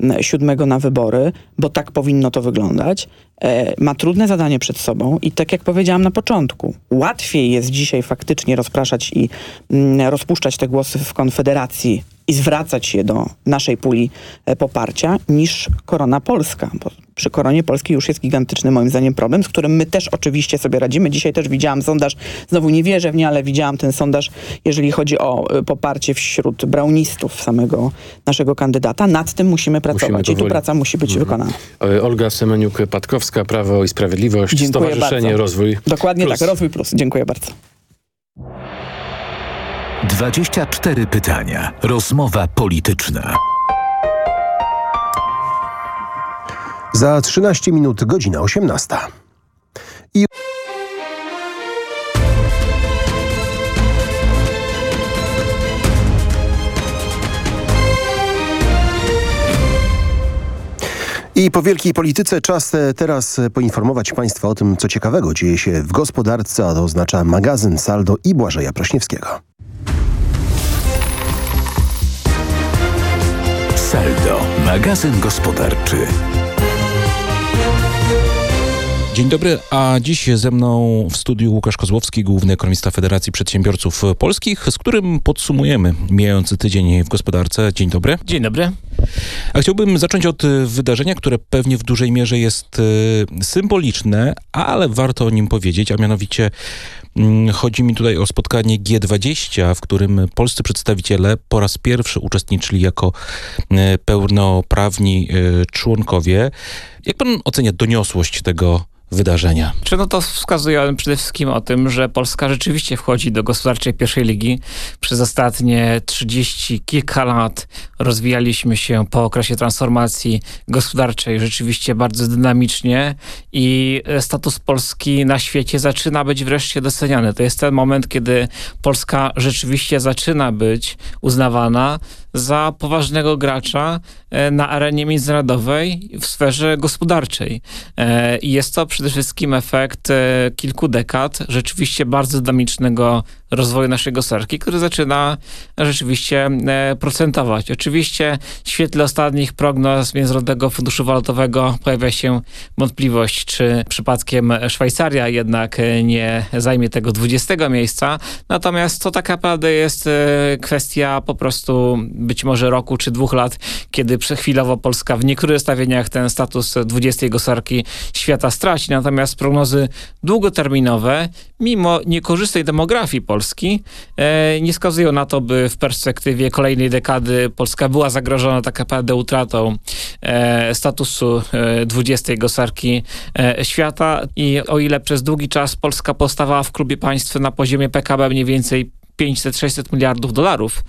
2027 na wybory, bo tak powinno to wyglądać. E, ma trudne zadanie przed sobą i tak jak powiedziałam na początku, łatwiej jest dzisiaj faktycznie rozpraszać i mm, rozpuszczać te głosy w Konfederacji i zwracać je do naszej puli e, poparcia niż Korona Polska. Bo przy Koronie Polskiej już jest gigantyczny moim zdaniem problem, z którym my też oczywiście sobie radzimy. Dzisiaj też widziałam sondaż, znowu nie wierzę w nie, ale widziałam ten sondaż, jeżeli chodzi o e, poparcie wśród braunistów samego naszego kandydata. Nad tym musimy pracować i tu praca musi być wykonana.
E, Olga Semeniuk-Patkowska, Prawo i Sprawiedliwość,
Dziękuję
Stowarzyszenie
bardzo.
Rozwój
Dokładnie
Plus.
tak, Rozwój Plus. Dziękuję bardzo.
24 pytania. Rozmowa polityczna.
Za 13 minut godzina 18. I I po wielkiej polityce czas teraz poinformować Państwa o tym, co ciekawego dzieje się w gospodarce, a to oznacza magazyn Saldo i Błażeja Prośniewskiego.
Saldo, magazyn gospodarczy.
Dzień dobry, a dziś ze mną w studiu Łukasz Kozłowski, główny ekonomista Federacji Przedsiębiorców Polskich, z którym podsumujemy mijający tydzień w gospodarce. Dzień dobry.
Dzień dobry.
A chciałbym zacząć od wydarzenia, które pewnie w dużej mierze jest y, symboliczne, ale warto o nim powiedzieć, a mianowicie Chodzi mi tutaj o spotkanie G20, w którym polscy przedstawiciele po raz pierwszy uczestniczyli jako e, pełnoprawni e, członkowie. Jak pan ocenia doniosłość tego wydarzenia?
Czy no to wskazuje przede wszystkim o tym, że Polska rzeczywiście wchodzi do gospodarczej pierwszej ligi. Przez ostatnie 30 kilka lat rozwijaliśmy się po okresie transformacji gospodarczej rzeczywiście bardzo dynamicznie i status Polski na świecie zaczyna być wreszcie doceniany. To jest ten moment, kiedy Polska rzeczywiście zaczyna być uznawana za poważnego gracza e, na arenie międzynarodowej w sferze gospodarczej. E, jest to przede wszystkim efekt e, kilku dekad rzeczywiście bardzo dynamicznego rozwoju naszej gospodarki, który zaczyna rzeczywiście procentować. Oczywiście w świetle ostatnich prognoz Międzynarodowego Funduszu Walutowego pojawia się wątpliwość, czy przypadkiem Szwajcaria jednak nie zajmie tego 20 miejsca. Natomiast to tak naprawdę jest kwestia po prostu być może roku czy dwóch lat, kiedy chwilowo Polska w niektórych stawieniach ten status 20 gospodarki świata straci. Natomiast prognozy długoterminowe, mimo niekorzystnej demografii Polski, e, nie wskazują na to, by w perspektywie kolejnej dekady Polska była zagrożona tak naprawdę utratą e, statusu e, 20 gospodarki e, świata. I o ile przez długi czas Polska postawała w klubie państw na poziomie PKB mniej więcej 500-600 miliardów dolarów,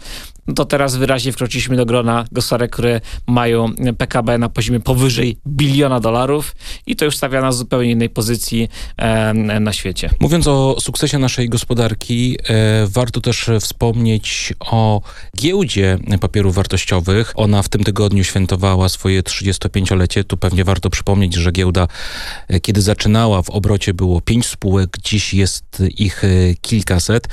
no to teraz wyraźnie wkroczyliśmy do grona gospodarek, które mają PKB na poziomie powyżej biliona dolarów i to już stawia nas w zupełnie innej pozycji e, na świecie.
Mówiąc o sukcesie naszej gospodarki, e, warto też wspomnieć o giełdzie papierów wartościowych. Ona w tym tygodniu świętowała swoje 35-lecie. Tu pewnie warto przypomnieć, że giełda, e, kiedy zaczynała w obrocie było pięć spółek, dziś jest ich e, kilkaset.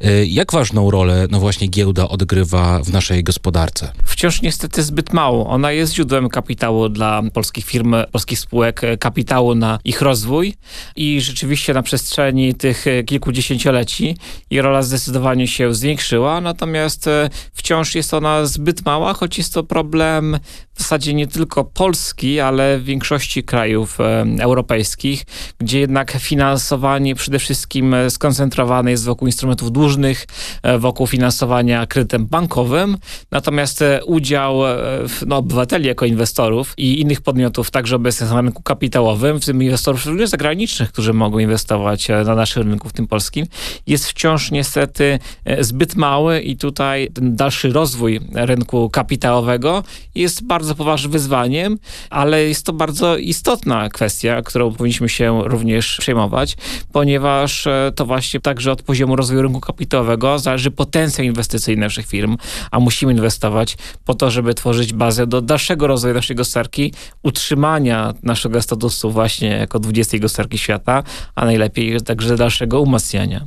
E, jak ważną rolę, no właśnie, giełda odgrywa w naszej gospodarce?
Wciąż niestety zbyt mało. Ona jest źródłem kapitału dla polskich firm, polskich spółek, e, kapitału na ich rozwój i rzeczywiście na przestrzeni tych e, kilkudziesięcioleci jej rola zdecydowanie się zwiększyła, natomiast e, wciąż jest ona zbyt mała, choć jest to problem w zasadzie nie tylko Polski, ale większości krajów europejskich, gdzie jednak finansowanie przede wszystkim skoncentrowane jest wokół instrumentów dłużnych, wokół finansowania kredytem bankowym, natomiast e, udział no, obywateli jako inwestorów i innych podmiotów, także obecnych na rynku kapitałowym, w tym inwestorów również zagranicznych, którzy mogą inwestować na naszym rynku, w tym polskim, jest wciąż niestety zbyt mały i tutaj ten dalszy rozwój rynku kapitałowego jest bardzo poważnym wyzwaniem, ale jest to bardzo istotna kwestia, którą powinniśmy się również przejmować, ponieważ e, to właśnie także od poziomu rozwoju rynku kapitałowego zależy potencjał inwestycyjny naszych firm, a musimy inwestować po to, żeby tworzyć bazę do dalszego rozwoju naszej gospodarki, utrzymania naszego statusu właśnie jako 20 gospodarki świata, a najlepiej także dalszego umacniania.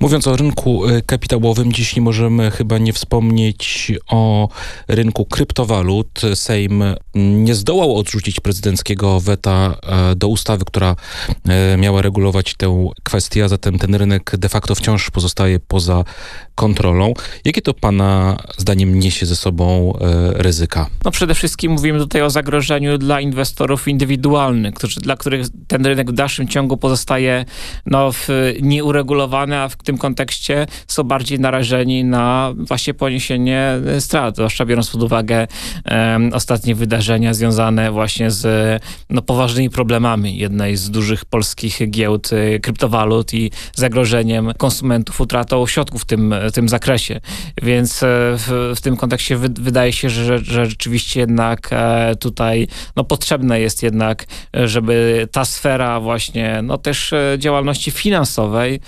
Mówiąc o rynku e, kapitałowym, dziś nie możemy chyba nie wspomnieć o rynku kryptowalut. Sejm nie zdołał odrzucić prezydenckiego weta e, do ustawy, która e, miała regulować tę kwestię, a zatem ten rynek de facto wciąż pozostaje poza kontrolą. Jakie to Pana zdaniem niesie ze sobą ryzyka?
No przede wszystkim mówimy tutaj o zagrożeniu dla inwestorów indywidualnych, którzy, dla których ten rynek w dalszym ciągu pozostaje no, nieuregulowany, a w tym kontekście są bardziej narażeni na właśnie poniesienie strat, zwłaszcza biorąc pod uwagę um, ostatnie wydarzenia związane właśnie z no, poważnymi problemami jednej z dużych polskich giełd y, kryptowalut i zagrożeniem konsumentów utratą środków w tym, w tym zakresie. Więc e, w, w tym kontekście wy, wydaje się, że, że rzeczywiście jednak e, tutaj no, potrzebne jest jednak, żeby ta sfera właśnie no, też e, działalności finansowej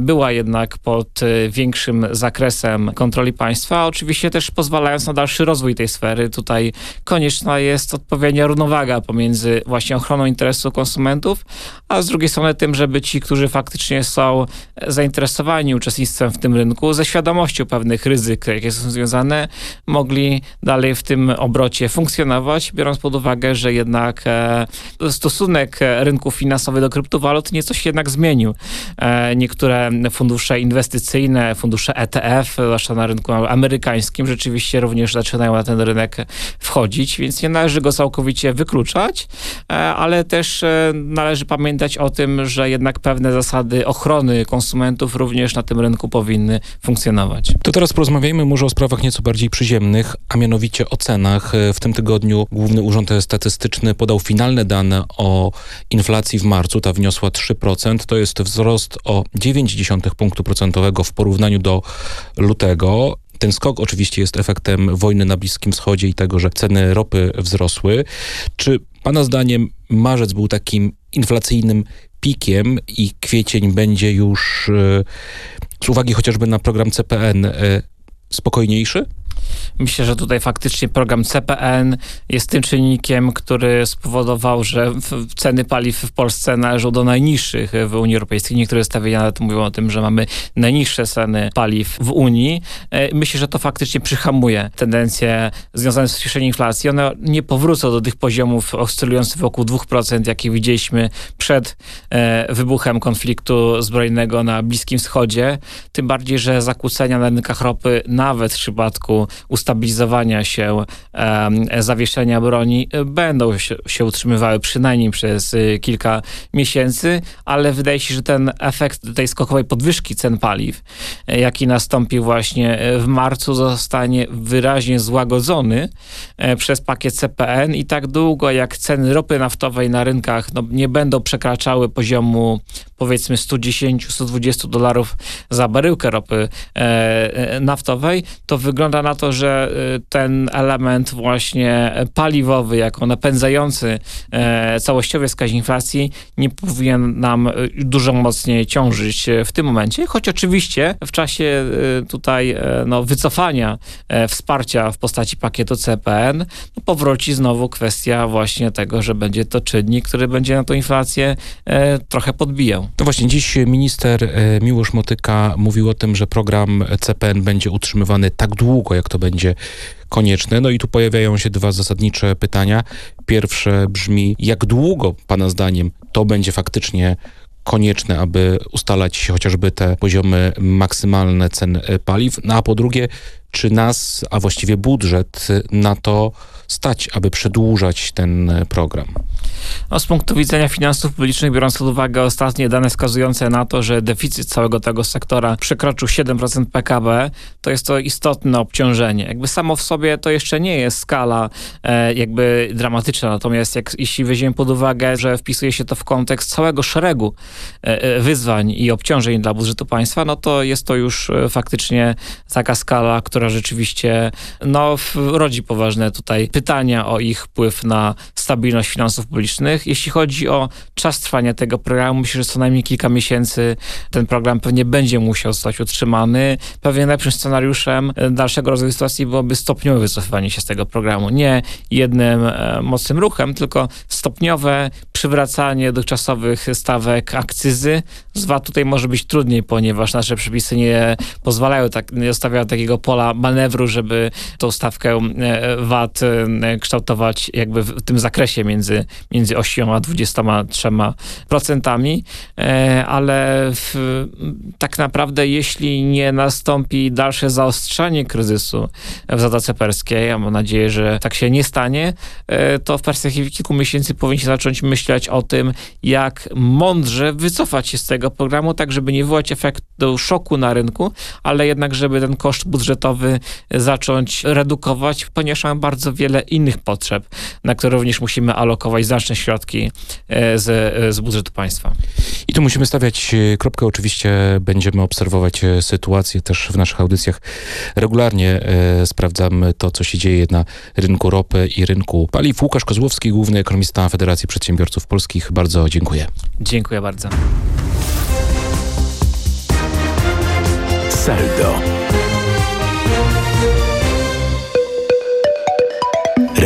była jednak pod większym zakresem kontroli państwa, oczywiście też pozwalając na dalszy rozwój tej sfery. Tutaj konieczna jest odpowiednia równowaga pomiędzy właśnie ochroną interesu konsumentów, a z drugiej strony tym, żeby ci, którzy faktycznie są zainteresowani uczestnictwem w tym rynku, ze świadomością pewnych ryzyk, jakie są związane, mogli dalej w tym obrocie funkcjonować, biorąc pod uwagę, że jednak e, stosunek rynków finansowych do kryptowalut nieco się jednak zmienił. E, niektóre fundusze inwestycyjne, fundusze ETF, zwłaszcza na rynku amerykańskim, rzeczywiście również zaczynają na ten rynek wchodzić, więc nie należy go całkowicie wykluczać, ale też należy pamiętać o tym, że jednak pewne zasady ochrony konsumentów również na tym rynku powinny funkcjonować.
To teraz porozmawiajmy może o sprawach nieco bardziej przyziemnych, a mianowicie o cenach. W tym tygodniu Główny Urząd Statystyczny podał finalne dane o inflacji w marcu. Ta wyniosła 3%. To jest wzrost o 0,9 punktu procentowego w porównaniu do lutego. Ten skok oczywiście jest efektem wojny na Bliskim Wschodzie i tego, że ceny ropy wzrosły. Czy Pana zdaniem marzec był takim inflacyjnym pikiem i kwiecień będzie już z uwagi chociażby na program CPN spokojniejszy?
Myślę, że tutaj faktycznie program CPN jest tym czynnikiem, który spowodował, że ceny paliw w Polsce należą do najniższych w Unii Europejskiej. Niektóre stawienia nawet mówią o tym, że mamy najniższe ceny paliw w Unii. E, myślę, że to faktycznie przyhamuje tendencje związane z przyspieszeniem inflacji. One nie powrócą do tych poziomów oscylujących wokół 2%, jakie widzieliśmy przed e, wybuchem konfliktu zbrojnego na Bliskim Wschodzie. Tym bardziej, że zakłócenia na rynkach ropy nawet w przypadku ustabilizowania się, zawieszenia broni e, będą się, się utrzymywały przynajmniej przez e, kilka miesięcy, ale wydaje się, że ten efekt tej skokowej podwyżki cen paliw, e, jaki nastąpi właśnie w marcu, zostanie wyraźnie złagodzony przez pakiet CPN i tak długo jak ceny ropy naftowej na rynkach no, nie będą przekraczały poziomu powiedzmy 110-120 dolarów za baryłkę ropy naftowej, to wygląda na to, to, że y, ten element właśnie paliwowy, jako napędzający e, całościowy wskaźnik inflacji nie powinien nam y, dużo mocniej ciążyć e, w tym momencie, choć oczywiście w czasie y, tutaj e, no, wycofania wsparcia w postaci pakietu CPN no, powróci znowu kwestia właśnie tego, że będzie to czynnik, który będzie na tą inflację trochę podbijał.
No właśnie, dziś minister Miłosz Motyka mówił o tym, że program CPN będzie utrzymywany tak długo, jak to będzie konieczne. No i tu pojawiają się dwa zasadnicze pytania. Pierwsze brzmi, jak długo Pana zdaniem to będzie faktycznie konieczne, aby ustalać chociażby te poziomy maksymalne cen paliw, no a po drugie, czy nas, a właściwie budżet na to stać, aby przedłużać ten program?
No, z punktu widzenia finansów publicznych, biorąc pod uwagę ostatnie dane wskazujące na to, że deficyt całego tego sektora przekroczył 7% PKB, to jest to istotne obciążenie. Jakby samo w sobie to jeszcze nie jest skala e, jakby dramatyczna, natomiast jak, jeśli weźmiemy pod uwagę, że wpisuje się to w kontekst całego szeregu e, e wyzwań i obciążeń dla budżetu państwa, no to jest to już e, faktycznie taka skala, która rzeczywiście no, rodzi poważne tutaj pytania o ich wpływ na stabilność finansów publicznych. Jeśli chodzi o czas trwania tego programu, myślę, że co najmniej kilka miesięcy ten program pewnie będzie musiał zostać utrzymany. Pewnie najlepszym scenariuszem e, dalszego rozwoju sytuacji byłoby stopniowe wycofywanie się z tego programu. Nie jednym e, mocnym ruchem, tylko stopniowe przywracanie dotychczasowych stawek akcyzy. Z VAT tutaj może być trudniej, ponieważ nasze przepisy nie pozwalają, tak, nie zostawiają takiego pola manewru, żeby tą stawkę e, VAT kształtować jakby w tym zakresie między, między 8 a 23 procentami, e, ale w, tak naprawdę jeśli nie nastąpi dalsze zaostrzanie kryzysu w Zatoce Perskiej, ja mam nadzieję, że tak się nie stanie, e, to w perspektywie kilku miesięcy powinniśmy zacząć myśleć o tym, jak mądrze wycofać się z tego programu, tak żeby nie wywołać efektu szoku na rynku, ale jednak żeby ten koszt budżetowy zacząć redukować, ponieważ mamy bardzo wiele innych potrzeb, na które również musimy alokować znaczne środki e, z, e, z budżetu państwa.
I tu musimy stawiać e, kropkę. Oczywiście będziemy obserwować sytuację też w naszych audycjach. Regularnie sprawdzamy to, co się dzieje na rynku ropy i rynku paliw. Łukasz Kozłowski, główny ekonomista Federacji Przedsiębiorców Polskich. Bardzo dziękuję.
Dziękuję bardzo.
Saldo.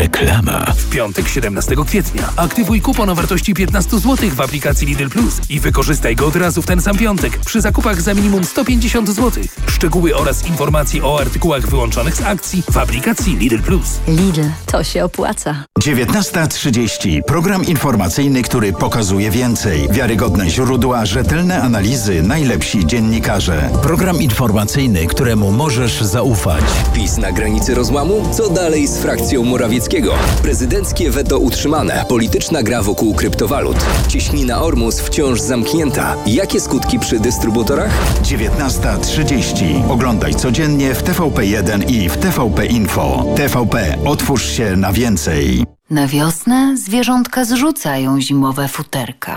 Reklama.
W piątek 17 kwietnia aktywuj kupon o wartości 15 zł w aplikacji Lidl Plus i wykorzystaj go od razu w ten sam piątek przy zakupach za minimum 150 zł. Szczegóły oraz informacje o artykułach wyłączonych z akcji w aplikacji Lidl Plus.
Lidl, to się opłaca.
19.30. Program informacyjny, który pokazuje więcej. Wiarygodne źródła, rzetelne analizy, najlepsi dziennikarze. Program informacyjny, któremu możesz zaufać.
PiS na granicy rozłamu? Co dalej z frakcją Morawieckiego? Prezydenckie weto utrzymane. Polityczna gra wokół kryptowalut. Cieśnina Ormus wciąż zamknięta. Jakie skutki przy dystrybutorach?
19.30. Oglądaj codziennie w TVP1 i w TVP Info. TVP. Otwórz się na więcej.
Na wiosnę zwierzątka zrzucają zimowe futerka.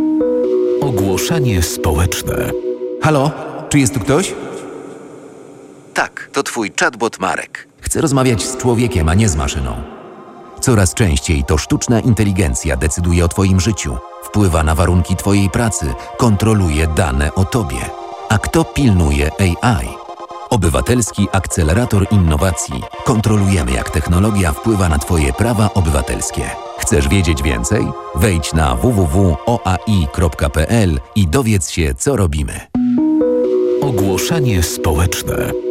Ogłoszenie społeczne.
Halo, czy jest tu ktoś? Tak, to twój chatbot Marek. Chcę rozmawiać z człowiekiem, a nie z maszyną. Coraz częściej to sztuczna inteligencja decyduje o twoim życiu, wpływa na warunki twojej pracy, kontroluje dane o tobie. A kto pilnuje AI? Obywatelski Akcelerator Innowacji. Kontrolujemy, jak technologia wpływa na Twoje prawa obywatelskie. Chcesz wiedzieć więcej? Wejdź na www.oai.pl i dowiedz się, co robimy.
Ogłoszenie społeczne.